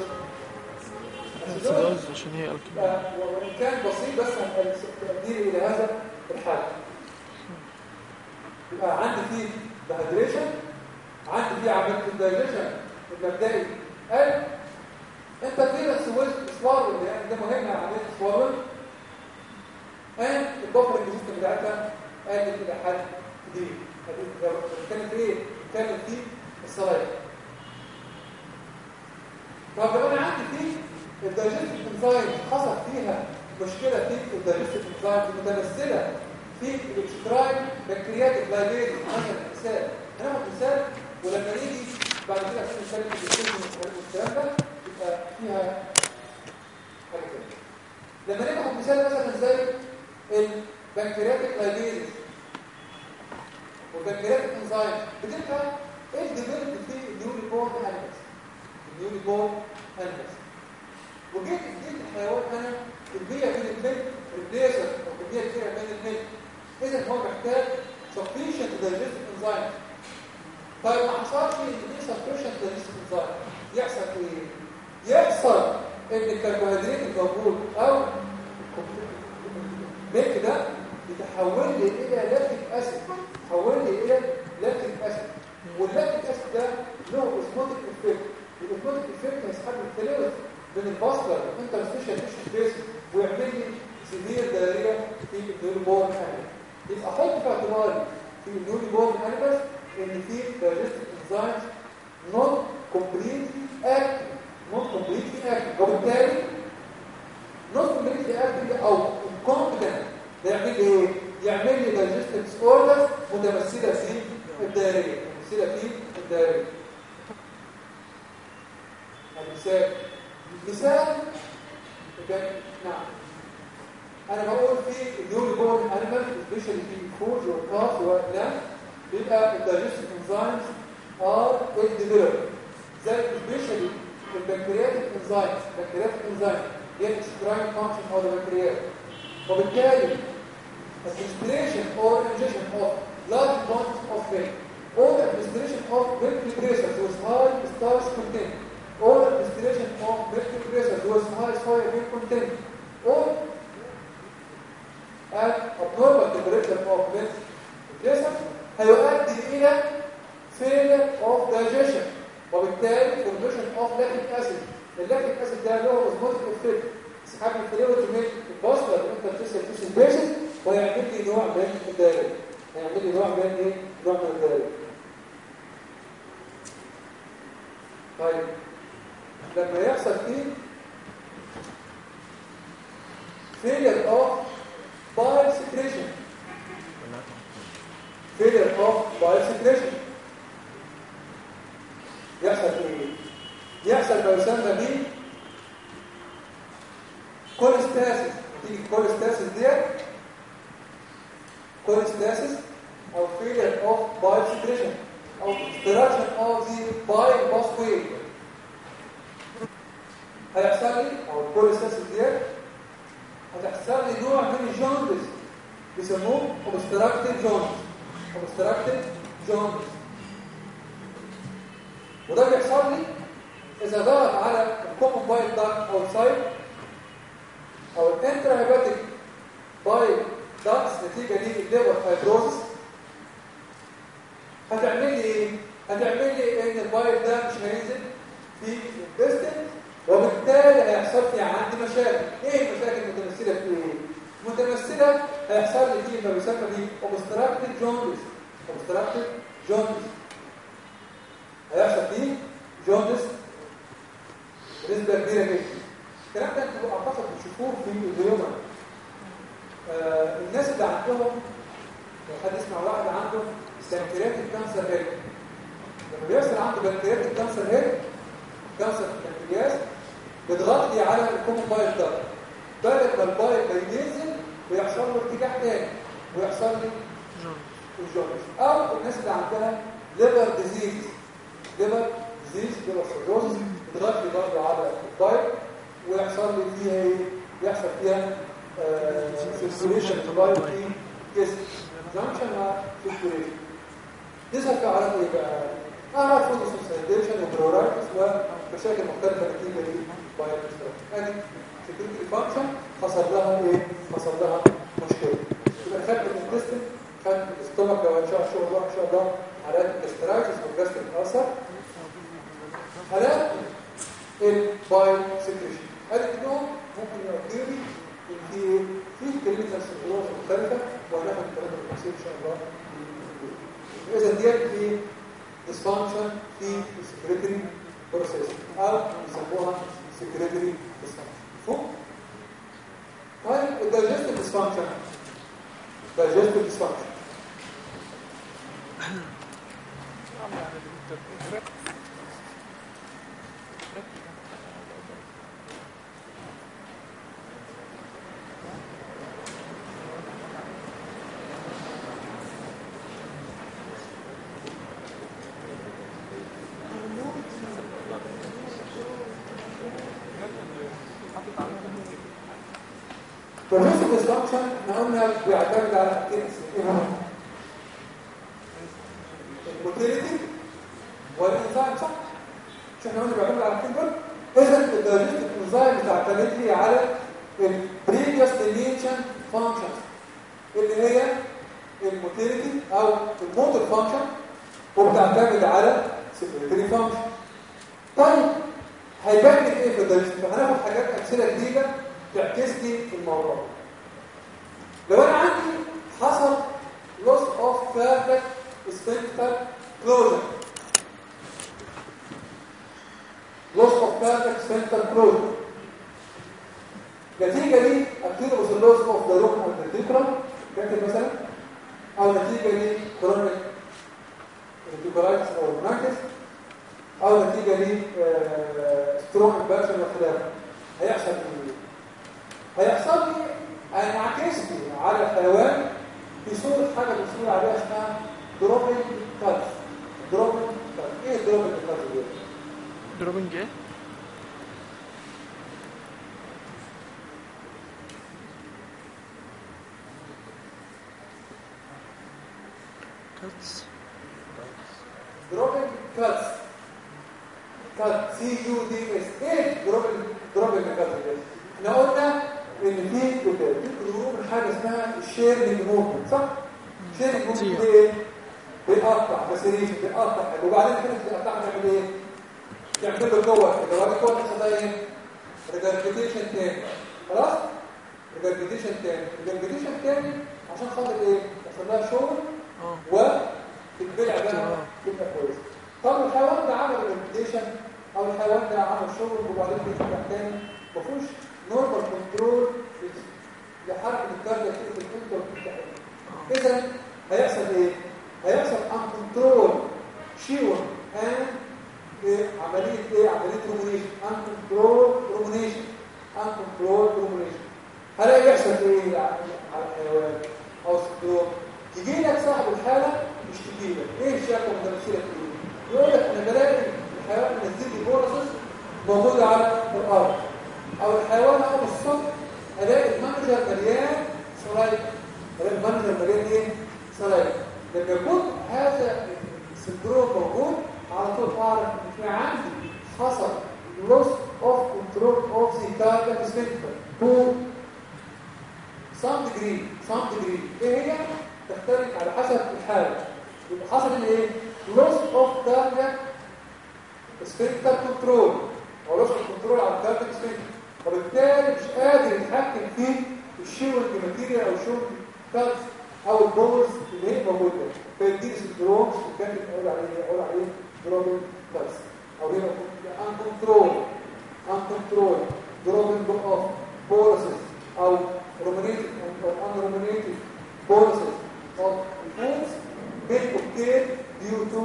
acidosis عشان هي الكلام وان كان بسيط بس هتؤدي إلى هذا الحال. يبقى عندي فيه دهيدريشن عندي فيه عملية الدايجيشن المبدئي قال انت كده سويت سوارل يعني ده مهم عمليه سوارل قال البفر الجسم بتاعتها قالت إلى حد كبير كانت إيه؟ كانت دي الصلايه طب لو أنا عندي فيه الدايجيستيف انزايم حصل فيها مشكلة في الدايجيستيف انزايم متمثله في الاكسترايم بكتيريات اللايبيري مثلا مثال هناخد مثال ولما نيجي بعد كده عشان نتكلم في الدكتور والكلام ده يبقى فيها حاجة كده لما ناخد مثال مثلا زي البنكرياتيك لايبيري والبنكرياتيك انزايم بتبقى إيه ديفلوبد في النيوري بورن النيوري بورن انيمالز وجيت اديت الحيوان أنا البيئة بين ال milk replacer البيئة بين ال milk إذا هو محتاج sufficient digestive enzyme طيب ما حصلش إن دي sufficient digestive enzyme يحصل إيه؟ يحصل إن الكربوهيدرات الموجود أو ال milk ده يتحول لي إلى lactic acid. يتحول لي إلى lactic acid. وال lactic acid ده له osmotic effect ال osmotic effect هيسحب ال fluid من ال vascular interstitial tissue ويعمل لي severe diarrhea في ال newborn animal يبقى حط في اعتباري في ال newborn animal ان في digestive enzymes not completely active not completely active وبالتالي not completely active أو incompetent ده يعمل إيه؟ يعمل لي digestive disorders متمثلة في ال diarrhea متمثلة في ال diarrhea المثال. مثال نعم. أنا بقول في ال newborn animal specially في ال foal وال calf وال lamb بيبقى ال digestive enzymes are develop زي specially ال pancreatic enzymes ال pancreatic enzyme هي ال exocrine function of البنكرياس وبالتالي administration or ingestion of large quantities of milk or administration of milk precursors with high starch content. Or administration of milk precursors with high soya milk content. Or abnormal temperature milk precursors هيؤدي إلى failure of digestion وبالتالي formation of lactic acid. اللاكتيك acid ده له osmotic effect. سحب ال fluid من ال vascular ال interstitial tissue ويعمل لي نوع من ال diarrhea هيعمل لي نوع من إيه؟ نوع من ال diarrhea طيب لما يحصل فيه failure of bile secretion failure of bile secretion يحصل إيه؟ يحصل ما يسمى به cholestasis تيجي cholestasis ديت cholestasis أو failure of bile secretion أو obstruction of the bile pathway هيحصل لي أو ال cholestasis ديت هتحصل لي نوع من ال jaundice بيسموه obstructive jaundice. obstructive jaundice. وده بيحصل لي إذا ضغط على ال common bile duct outside أو ال intrahepatic bile ducts نتيجة للل liver fibrosis هتعمل لي إيه؟ هتعمل لي إن ال bile ده مش هينزل في ال intestines وبالتالي هيحصل لي عندي مشاكل. إيه المشاكل المتمثلة في إيه؟ متمثله هيحصل لي فيه ما يسمى به obstructive jaundice obstructive jaundice هيحصل فيه jaundice بنسبة كبيرة جدا. الكلام ده أنتوا أعتقد بتشوفوه في اليوم. آه الناس اللي عندهم لو حد يسمع واحد عنده pancreatic cancer head لما بيحصل عنده pancreatic cancer head cancer البنكرياس بتضغط على ال common bile ده. بدل ما ال bile ما ينزل ويحصل له ارتجاع تاني ويحصل لي ال jaundice أو الناس اللي عندها liver disease liver disease liver cirrhosis بتضغط برضه على ال bile ويحصل لي فيها إيه؟ يحصل فيها circulation ال bile في جسم. junction مع circulation تظهر في اعراض إيه بقى؟ اعراض photosensitization و pruritus ومشاكل مختلفة نتيجه ادي secretory function حصل لها إيه حصل لها مشكله يبقى خدت ال intestine خدت ال stomach لو ان شاء الله ان شاء الله حالات ال gastritis وال gastric ulcer حالات ال bile secretion هذه كلهم ممكن يؤثروا في في كلمه سيكولوجيه مختلفه وهناخد الكلام بالتفصيل ان شاء الله اذا ديت في dysfunction في ال secretory process أو يسموها secretory طيب ال digest dysfunction ال digest dysfunction Dysfunction إحنا قلنا بيعتمد على حاجتين إيه هم؟ ال motility وال enzyme صح؟ مش إحنا قلنا بيعتمد على حاجتين دول؟ اذا ال digestive enzyme بتعتمد لي على ال previous deletion functions اللي هي ال motility أو ال motor function وبتعتمد على secretory function طيب هيبان لك إيه في الدايجستيف؟ هناخد حاجات أمثلة جديدة تعكس لي الموضوع. لو أنا عندي حصل loss of perfect sphincter closure loss of perfect sphincter closure نتيجة دي acute loss of the room and the ventricle كاتب مثلا؟ أو نتيجة لكرونيك reticulitis أو bronchitis أو نتيجة ل throat infection وخلافه هيحصل إيه؟ هيحصل لي انعكاس على الحيوان في صورة حاجة بنقول عليها اسمها dropping cuds dropping cuds إيه dropping cuds دي؟ dropping إيه؟ cuds dropping cuds cuds C U D S إيه dropping dropping cuds دي إحنا قلنا ان في في group حاجة اسمها ال shearing movement صح؟ shearing movement إيه؟ بيقطع بسريش بيقطع وبعدين كده بيقطع نعمل إيه؟ يعمل له جوة كده. وبعد يحصل ده إيه؟ regurgitation تاني خلاص؟ ريجرجيتيشن تاني ريجرجيتيشن تاني عشان خاطر إيه؟ يحصل لها شغل آه. وتتبلع بقى تبقى كويس. طب الحيوان ده عمل ريجرجيتيشن أو الحيوان ده عمل شغل وبعدين بيرجع تاني؟ ما فيهوش نورمال كنترول لحركه الكاردياك في الانتر اذا هيحصل إيه؟ هيحصل ان كنترول شيور إيه؟ عملية إيه؟ عملية رومونيشن uncontrolled rumination uncontrolled rumination هلاقي يحصل إيه على الحيوان؟ أو syndrome يجي لك صاحب الحالة يشتكي لك. إيه الشكوى في إيه يقول لك أنا بلاقي الحيوان منزل لي bolus موجوده على الأرض. أو الحيوان اقوم الصبح الاقي ال manger مليان سرايك الاقي ال manger مليان إيه؟ سرايك لما يكون هذا ال syndrome موجود على طول اعرف ان في عندي. حصل loss of control of the cardiac sphincter to some degree some degree. إيه هي؟ تختلف على حسب الحالة. يبقى حصل إيه؟ loss of cardiac sphincter control. أو loss of control على ال cardiac sphincter وبالتالي مش قادر يتحكم في ال chewed material أو ال chewed cuds أو ال boluses اللي هي موجودة. فيديك syndrome كان بنقول عليه أقول عليه dropping cuds أو هنا uncontrolled uncontrolled dropping of boluses أو ruminated أو unruminated boluses of foods may occur due to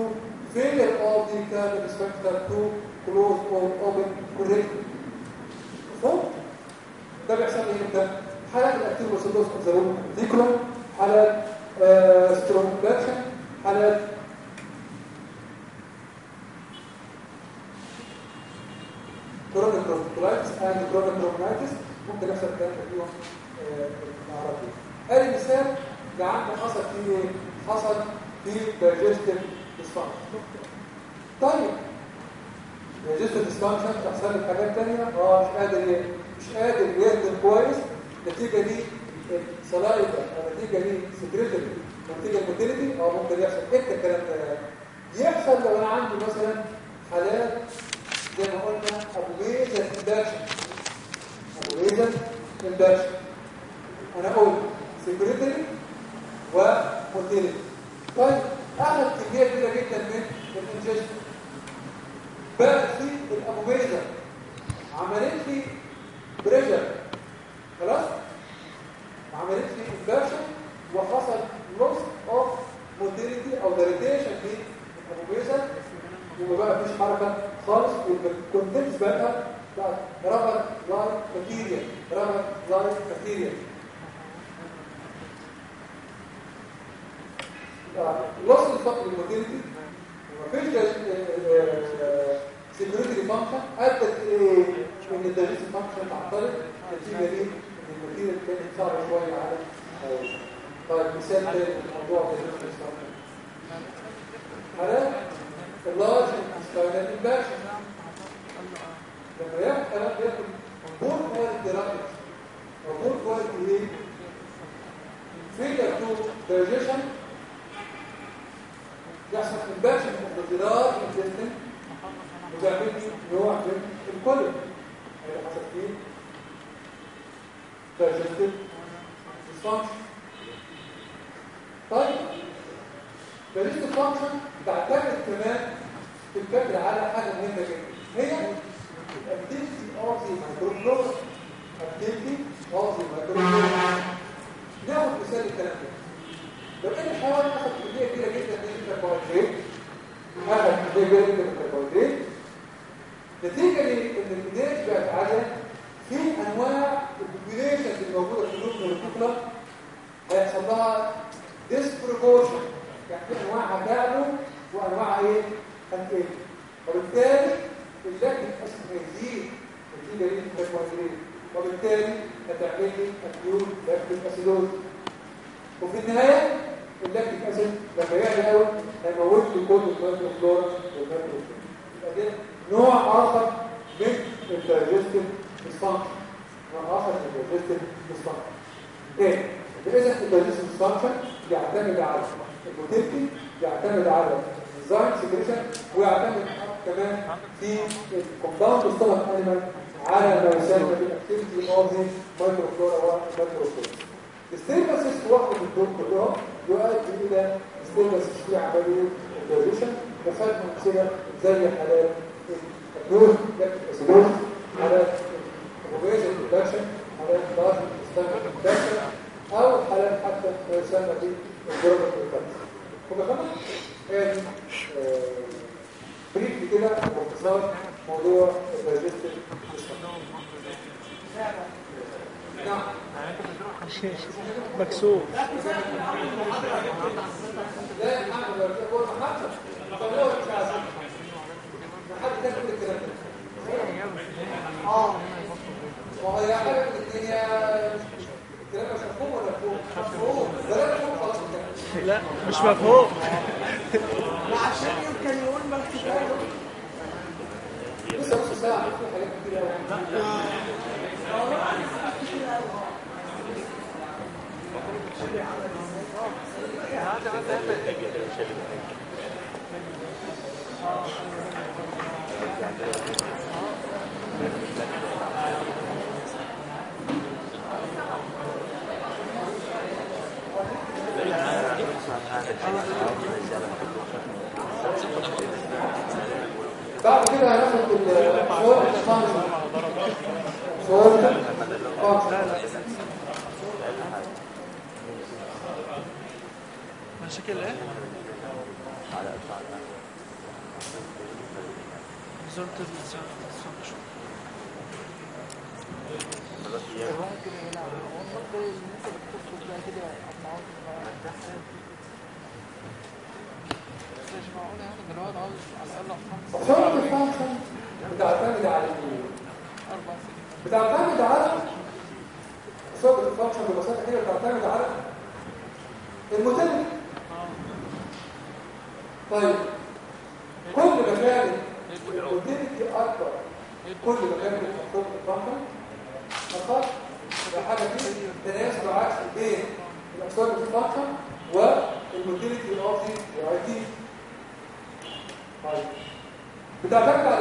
failure of the cardiac sphincter to close or open correctly مفهوم؟ ده بيحصل إيه إمتى؟ حالات الأكتيف وسيلوس اوبزرون ديكولا حالات سترومبلاكشن حالات كرونيك برونكولايتس اند كرونيك برونكايتس ممكن يحصل كلام فيهم الاعراض دي. ادي مثال لعند حصل فيه؟ حصل في دايجستيف ديسفانكشن. طيب digestive dysfunction تحصل لك حاجات ثانية آه مش قادر؟ مش قادر يهضم كويس نتيجه دي أو نتيجه دي secretory نتيجه motility أو ممكن يحصل إمتى الكلام ده يحصل لو أنا عندي مثلا حالات زي ما قلنا abomasal impaction abomasal impaction أنا قلت secretory و motility طيب اخذ كميه كبيره جدا من ال ingesta بقى في ال abomasum عملت لي pressure خلاص؟ عملت لي inversion وحصل loss of motility أو dilatation في ال abomasum وما بقى فيش حركة خالص وال contents بقى بقى rubber like material rubber like material loss of the motility ومفيش secretory function ادت إلى إن ال digestive function تعطلت نتيجه دي ان ال material كانت صعبة شوية على الحيوان. طيب مثال تاني الموضوع ده حالات ال large intestinal impaction لما حالات بياخد poor quality roughage poor quality إيه؟ failure to digestion يحصل of the large intestine وبيعمل لي نوع من ال colic. هيبقى حصل فيه digestive dysfunction طيب. Digestive function تعتمد كمان في الفكر على حاجة مهمة جدا. هي of the microbiome. Activity of the microbiome. ناخد مثال الكلام ده. لو ان الحيوان اخذ كمية كبيرة جدا من الكربوهيدرات اخذ كميه كبيرة جدا من الكربوهيدرات نتيجة لإن الانتاج بقت عاليه في أنواع البوبيليشنز اللي موجودة في الجسم والكفله هيحصل لها disproportion يعني في أنواع هتعلو وأنواع إيه؟ هتقل وبالتالي ال lactic acid هيزيد نتيجة للكربوهيدرات وبالتالي هتعمل لي acute lactic acidosis وفي النهاية ال lactic acid لما يعلى قوي هيموت لي كل ال microflora وال microfauna يبقى ده نوع اخر من ال digestive dysfunction نوع اخر من ال digestive dysfunction تاني إذا ال digestive dysfunction يعتمد على ال motility يعتمد على ال enzyme secretion ويعتمد كمان في ال compound stomach animal على ما يسمى بال activity of the microflora وال microfauna ال disturbances واحد من دول كلهم يؤدي إلى disturbances في عملية الدايجيشن وخدنا امثله زي حالات النور حالات الروبيزن برودكشن حالات ضغط الستامك برودكشن أو حالات حتى ما يسمى بالجروبال برودكشن وبكده ادي بريف كده باختصار موضوع الدايجستيف نعم مكسور. آه من الدنيا مش مفهوم ولا مفهوم لا مش مفهوم. عشان كان يقول ما قوي بعد كده هناخد الشغل الفانكشن شغل الفانكشن مشاكل إيه؟ وزارة الصنع شغل الفانكشن بتعتمد على إيه؟ بتعتمد على شغل الفانكشن ببساطه كده بتعتمد على المتلف طيب. كل ما كانت الموتيليتي أكبر. كل ما كانت الشغل الفانكشن فقط يبقى حاجة دي تناسب عكس بين الاكسار الفانكشن والموتيليتي أوف ذا أي تي. طيب. بتعتمد على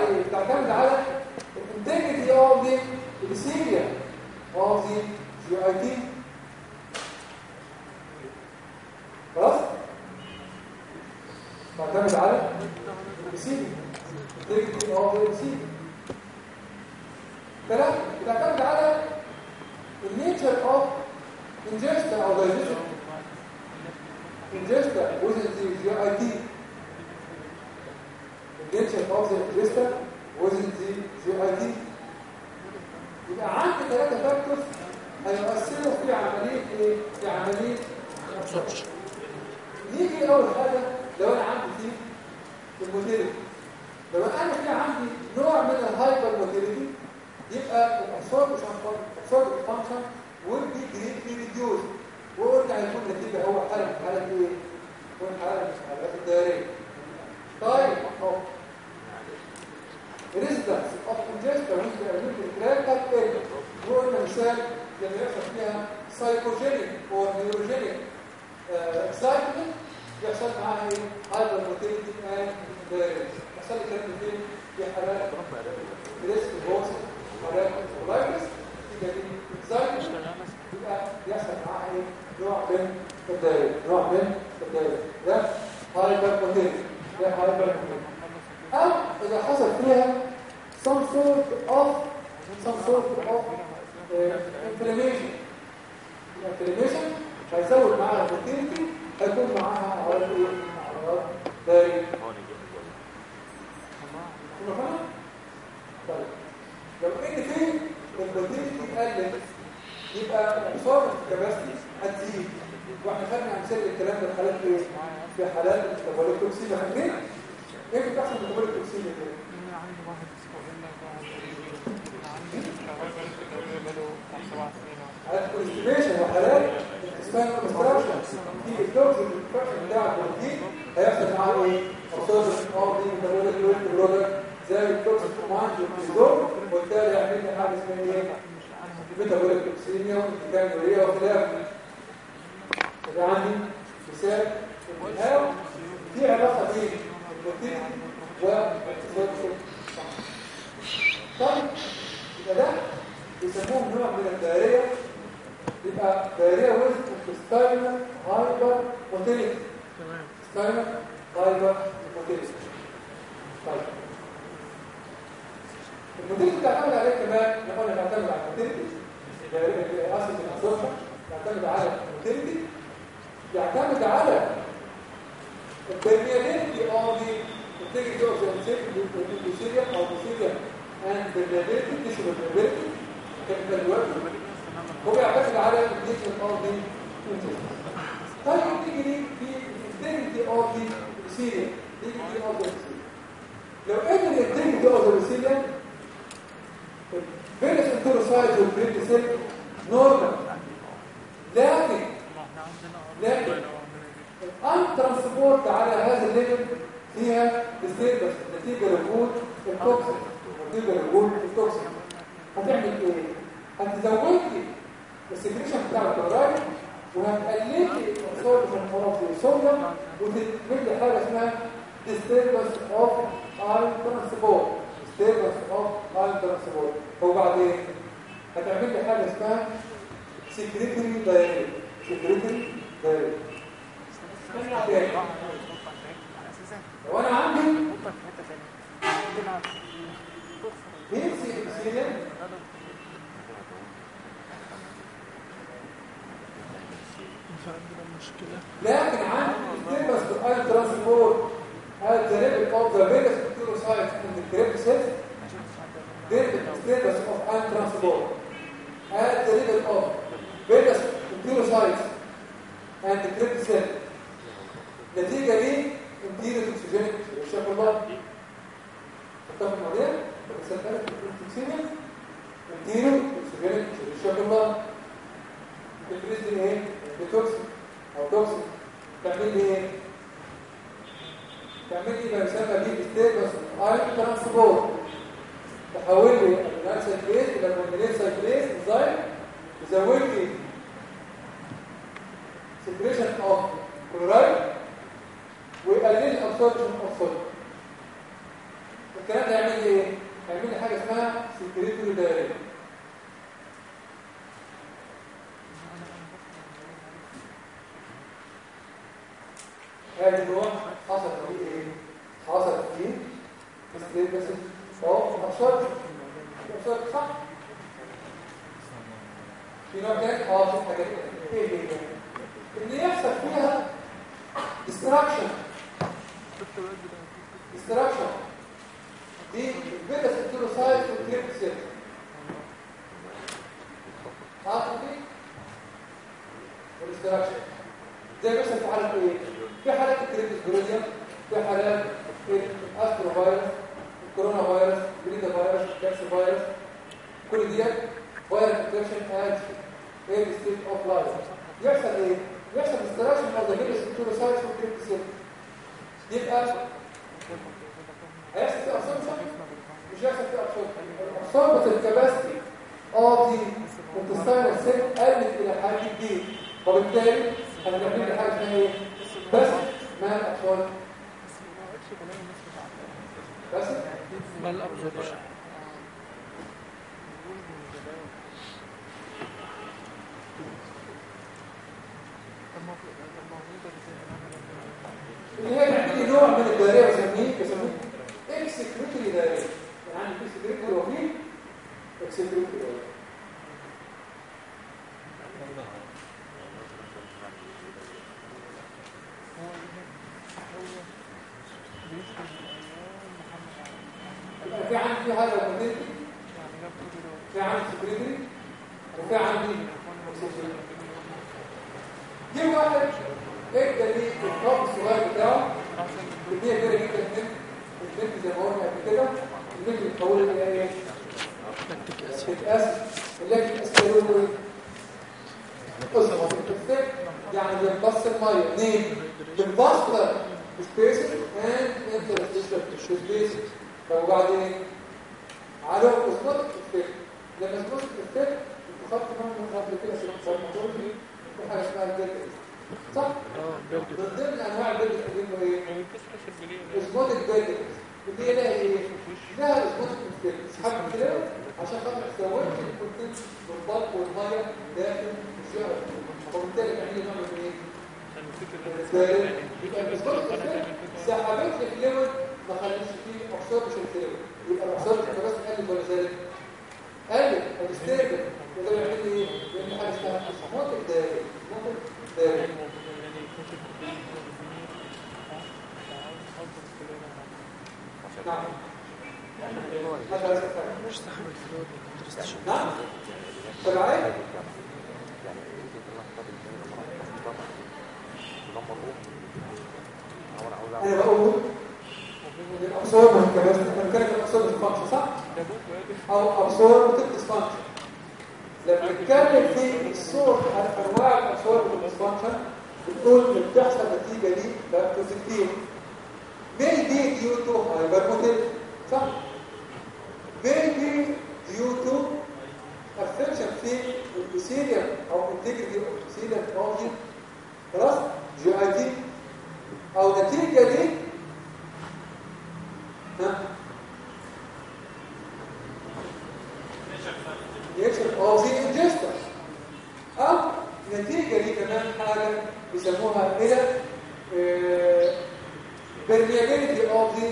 كونستيبيشن وحالات اسمها كونستراكشن في التوكسين الفرق بتاع البروتين هيحصل معاه إيه؟ ابسوربشن اوف دي ميتابوليك ويت برودكت زي التوكسين كوماند والكورتيزول وبالتالي يعمل لي حاجة اسمها إيه؟ ميتابوليك توكسيميا وكانوريا وخلافه يبقى عندي مثال الهواء في علاقه بين البروتين والتوكسين طيب يبقى ده يسموه نوع من ال diarrhea يبقى diarrhea with intestinal hypermotility تمام intestinal hypermotility طيب الموديل اللي بتعتمد عليه كمان إحنا قلنا بيعتمد على ال motility اصل ال absorption بيعتمد على ال motility بيعتمد على ال permeability of the integrity of the endothelium أو endothelium and permeability tissue permeability chemical work هو بيعتمد على الديكشن اوف دي. طيب تيجي ليه في of the endothelium integrity of the endothelium لو ان الانتجريتي اوف ذا endothelium فيرس انتروسايت والبريد سيل نورمال. لكن لكن ال ion transport على هذا ال level فيها disturbance نتيجة لوجود ال toxin نتيجة لوجود ال toxin هتعمل إيه؟ هتزود لي ال secretion بتاع الكلورايد وهتقلل لي ال absorption of الصوديوم وتعمل حاجة اسمها disturbance of ion transport. disturbance of ion transport. وبعدين هتعمل لي حاجة اسمها secretory diarrhea secretory diarrhea لو أنا عندي نفسي اكسجين مش عندنا مشكلة لكن عندنا مشكلة. لكن عن تلبس بالآيل ترانسفور هذا تريب الأوضة بيجس بكتورو سايت من التريب سيت. تلبس أوف آيل ترانسفور هذا تريب الأوضة بيجس بكتورو سايت عند التريب سيت. نتيجة لي انتيجة الأكسجين الشاب الله؟ تتفق مدير بسنة الأكسجين انتيجة الأكسجين الشاب الله؟ تفرز لي إيه بتوكسين أو توكسين تعمل لي إيه تعمل لي ما يسمى بيه disturbance ion transport تحول لي ال adenyl cyclase إلى ال guanylyl cyclase enzyme يزود لي secretion of chloride ويقلل ال absorption of صوديوم الكلام ده يعمل لي إيه؟ هيعمل لي حاجة اسمها secretory diarrhea هذا النوع حصل فيه إيه؟ حصل فيه disturbance of absorption absorption صح؟ في نوع تاني؟ آه حاجات إيه إيه إيه؟ اللي يحصل فيها destruction. دي ال enterocyte وال crypt cell دي؟ وال destruction زي مثلا في حالة إيه؟ في حالات ال cryptosporidia في حالات ال astrovirus ال coronavirus ال breda virus الكاكس فيروس كل دي virus infection اد إيه stage of life يحصل إيه؟ يحصل of the فيروس enterocyte وال crypt cell يبقى هيحصل في absorption مش هيحصل في absorption absorptive capacity اوف دي intestinal سيل قلت إلى حد كبير وبالتالي هنعمل حاجة اسمها إيه؟ بس. ما الاطفال بس. ما الأبزوربشن اللي هي بتدي نوع من الدائريه بسميه بسميه excretory diarrhea يعني excretory وفي excretory diarrhea يبقى في عندي هذا الموديل في عندي secretory وفي عندي دي واحد ادى ليه الخط الصغير بتاعه. كميه كبيرة جدا من البنت زي ما قلنا قبل كده. البنت بتحول إلى إيه؟ تتأسف التي تستيرون قصة الفك يعني بيمتص المية. اثنين بيمتص سبيسز اند انترستيشن وبعدين؟ على اسموتك الفك لما اسموتك الفك انت خدت منه قبل كده سيرم فارماكولوجي في حاجة اسمها الجلد صح؟ من ضمن أنواع الجلد هو إيه؟ جلد اللي هي لها إيه؟ لها اسموتك الفك اسحب كده؟ عشان خاطر تزود الكونتنت والبلق والمية داخل الشعر. وبالتالي من إيه؟ يبقى سحبت لك ليفل ما خليش فيه ابسوربشن ثيري يبقى الابسوربشن خلاص قلت ولا زادت؟ قلت ستيبل وده بيعمل لي إيه؟ بيعمل حاجة اسمها اسموتك دايري اسموتك دايري نعم هذا ليس مش صاحب الفلور نعم تبعي أنا بقول الابصار من كمان أنا بتكلم الابصار بالفانكشن صح أو ابصار بالديسفانكشن لما نتكلم في الصور انواع الابصار بالديسفانكشن بتقول اللي بتحصل نتيجه دي بوزيتيف maybe due to hypermotility صح maybe due to affection في الابيثيليوم أو integrity of epithelium organ خلاص؟ تي أو نتيجة دي ها؟ يكشف أو زي انجستر أو نتيجة دي كمان حاجة بيسموها إلى permeability of the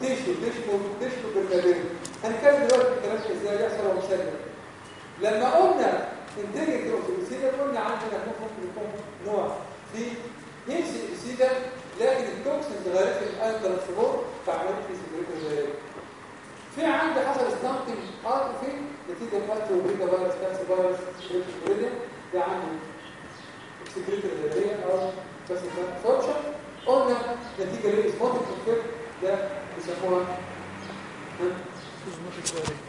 tissue tissue tissue permeability. هنتكلم دلوقتي الكلام إزاي يحصل ومسلم لما قلنا the epithelium قلنا عندنا ممكن يكون نوع. في يمسك الابيثيليوم لكن التوكسينز غيرت الانترانسبور فعملت في سيجريت في عندي حصل ستامبنج ارتفي نتيجة فاتو وبريدا فيروس كانسر فيروس سيجريت ده عندي سيجريت الغيريه أو بس فورشن قلنا نتيجة للاسموتيك افكت ده بيسموها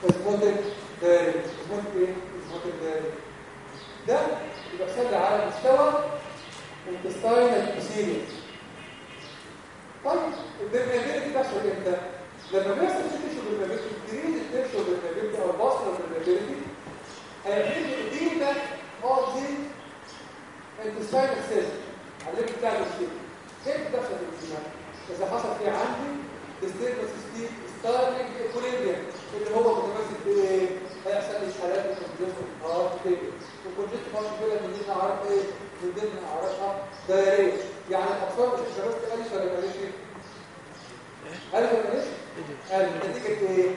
osmotic diarrhea osmotic إيه؟ osmotic diarrhea ده بيحصل على مستوى intestinal epithelium طيب ال permeability بتحصل إمتى؟ لما بيحصل في tissue permeability تزيد ال tissue permeability أو ال vascular permeability هيعمل لي edema of the intestinal system علمت بتاع ال system كيف بتحصل في الانسان؟ إذا حصل في عندي disturbance state Starling equilibrium اللي هو متمثل بايه؟ هيحصل لي حالات ال congestive heart failure وال congestive heart failure من ضمن اعراض إيه؟ من ضمن اعراضها diarrhea يعني الاطفال مش الشباب قالش ولا ماليش قالش ولا؟ قال نتيجة إيه؟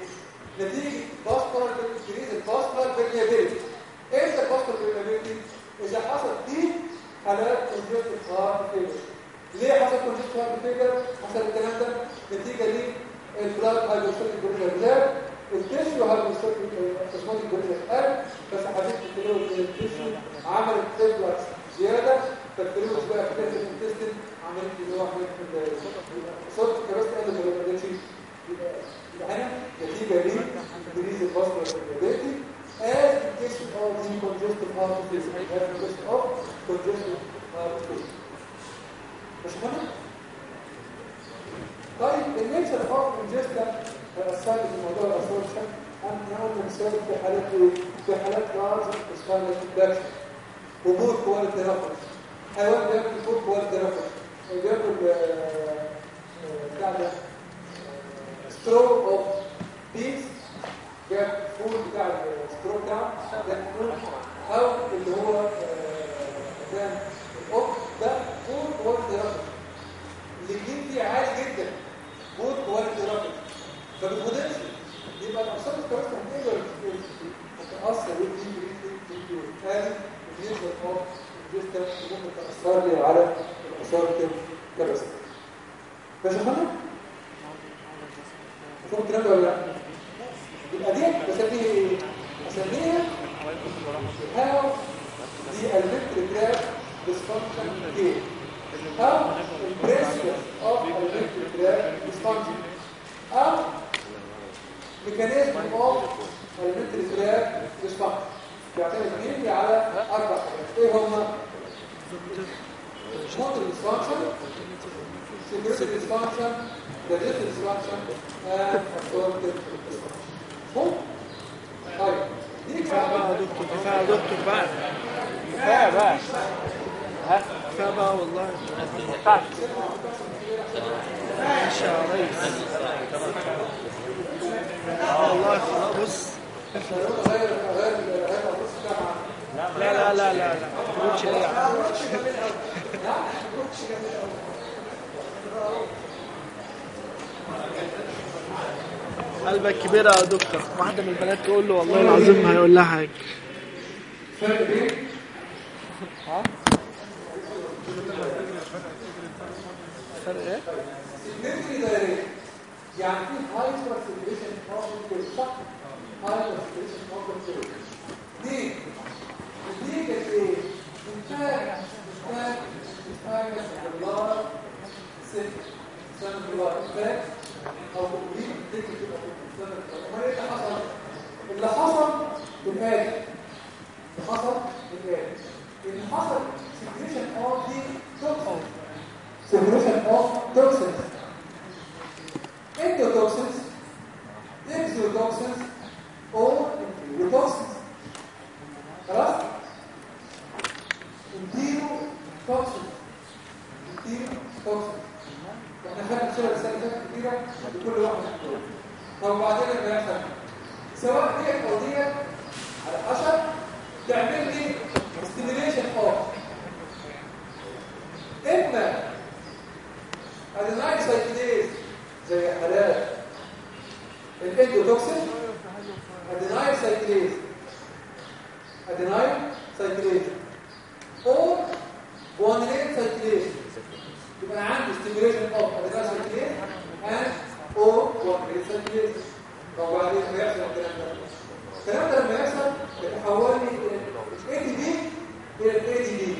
نتيجة vascular increase ال vascular permeability إمتى ال vascular permeability؟ إذا حصل دي حالات congestive heart failure ليه حصل كونجستيف هارت فيلير؟ حصل الكلام ده نتيجة ليه البلاد هيدروسيتيك بريشر زاد التشيو هيدروسيتيك اسموتيك بريشر قل بس عملت تبلكس زيادة فالكلوز بقى في الانتستين عملت اللي هو عملت صوت كراست قل ما بدأش يبقى هنا نتيجه ليه انكريز الباسكولار ابيليتي as the case of the congestive heart disease as the case of congestive heart disease مش مهم؟ طيب ال nature of ingesta هيأثر في موضوع ال absorption إحنا قلنا مثال في حالات؟ في حالات large intestinal infection و poor quality roughage حيوان بياكل poor quality roughage بياكل بتاع ده straw of peas جاب فول بتاع السترو فول أو اللي هو كان القط ده بور كواليتي رفض اللي فيه عالي جدا. بود كواليتي رابط فبتغدرش يبقى الاقسام الكويسه هتقدر تتاثر بالفيديو هذه بالنسبة للخوف الجسم ممكن تاثر لي على الاثار الكبسه ماشي يا فندم؟ مفهوم الكلام ده ولا لا؟ يبقى دي بسميها إيه؟ بسميها how the أو mechanism of ال alimentary tract dysfunction بيعتمد مين؟ على أربع حاجات. إيه هما؟ موتور security dysfunction digestive dysfunction and absorptive dysfunction. مفهوم؟ طيب. دي كفايه بقى. يا دكتور كفايه يا دكتور بقى. كفايه بقى ها؟ كفايه بقى والله. تعال ماشي يا ريس والله خلاص بص لا لا لا لا لا ما تقولش ليه يا عم قلبك كبير يا دكتور. واحدة من البنات تقول له والله العظيم هيقول لها حاجة. فرق بين فرق إيه؟ significantly direct يعني في hyper circulation problem صح hyper circulation problem دي دي كانت إيه؟ انتاج انتاج انتاج الدولار ست سنة دولار انتاج أو تقريبا تكتب سنة دولار إيه اللي حصل؟ اللي حصل بالآلي اللي حصل بالآلي اللي حصل secretion of the toxins secretion of toxins. Endotoxins exotoxins or enterotoxins خلاص enterotoxins enterotoxins إحنا خدنا صور فاتت كتيره لكل واحد منهم طب وبعدين اللي بيحصل سواء ديت أو ديت على حسب تعمل لي stimulation of. اما adenyl cyclase زي حالات ال endotoxin adenyl cyclase adenyl cyclase أو guanylate cyclase يبقى عندي stimulation of adenyl cyclase and أو guanylate cyclase طب وبعدين بيحصل الكلام ده. الكلام ده لما يحصل يتحول لي إلى الاي دي دي إلى الاي دي دي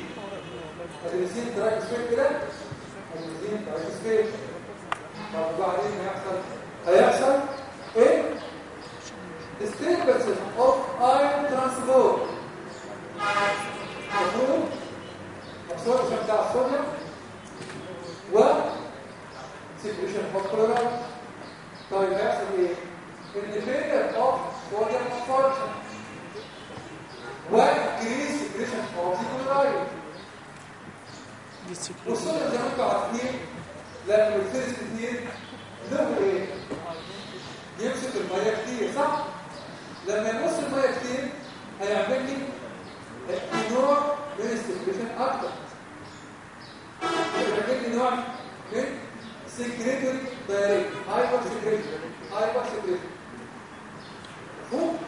ادينوسين ترايكسفيت كده. ادينوسين ترايكسفيت طب وبعدين هيحصل هيحصل ايه disturbances of iron transport مفهوم absorption بتاع الصوديوم و secretion of chloride طيب هيحصل ايه independent of sodium absorption و increase secretion of the chloride والصوديوم زي ما أنتم عارفين لما بيتفرز كتير له إيه يمسك الميه كتير صح لما يمص الميه كتير هيعمل لي نوع من السكريشن أكتر هيعمل لي نوع من سكريتوري دايركت هايبر سكريشن هايبر سكريشن مفهوم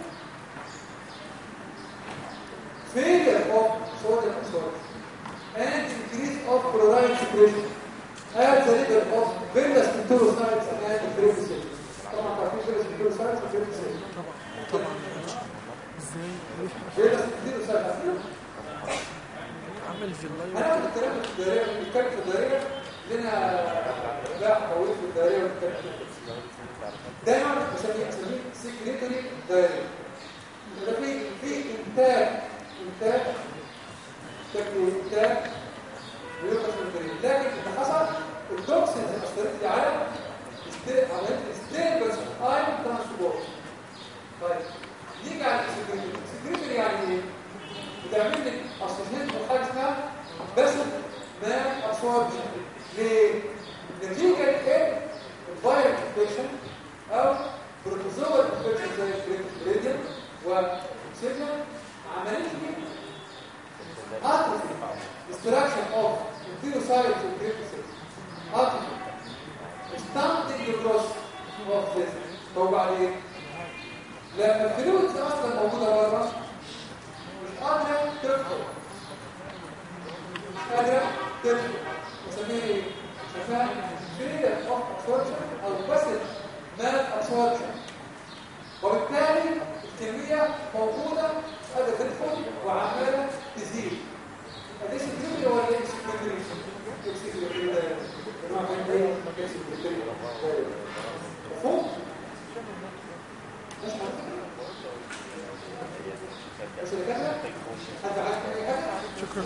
failure of sodium absorption and increase of chloride as leader of various and عارفين؟ عامل في هناخد الكلام في لنا لا طويل في الدائرية. دايما بسميه بسميه سكريتوري دايرية. يبقى في في إنتاج إنتاج شكل إنتاج ويبقى في البريد لكن اللي حصل التوكسين اللي اثرت لي على عمليه ستيبلز ايون ترانسبورت طيب نيجي على ال secretory ال secretory يعني إيه؟ بتعمل لي associate بحاجه اسمها malabsorption ليه؟ نتيجة إيه؟ ال virus infection أو protozoal infection زي البريديوم والسيريوم عملت لي atrophy destruction of enterocytes and lymphocytes atrophy stunting the growth of this طب بعدين لما ال fluids أصلا موجوده بره مش قادره تدخل مش قادره تدخل إيه؟ نسميها failure of absorption أو passive malabsorption وبالتالي الكميه موجوده مش قادره تدخل وعماله تزيد فديش ال theory هو ال x condition إكس كونديشن ما كان إيه شكرا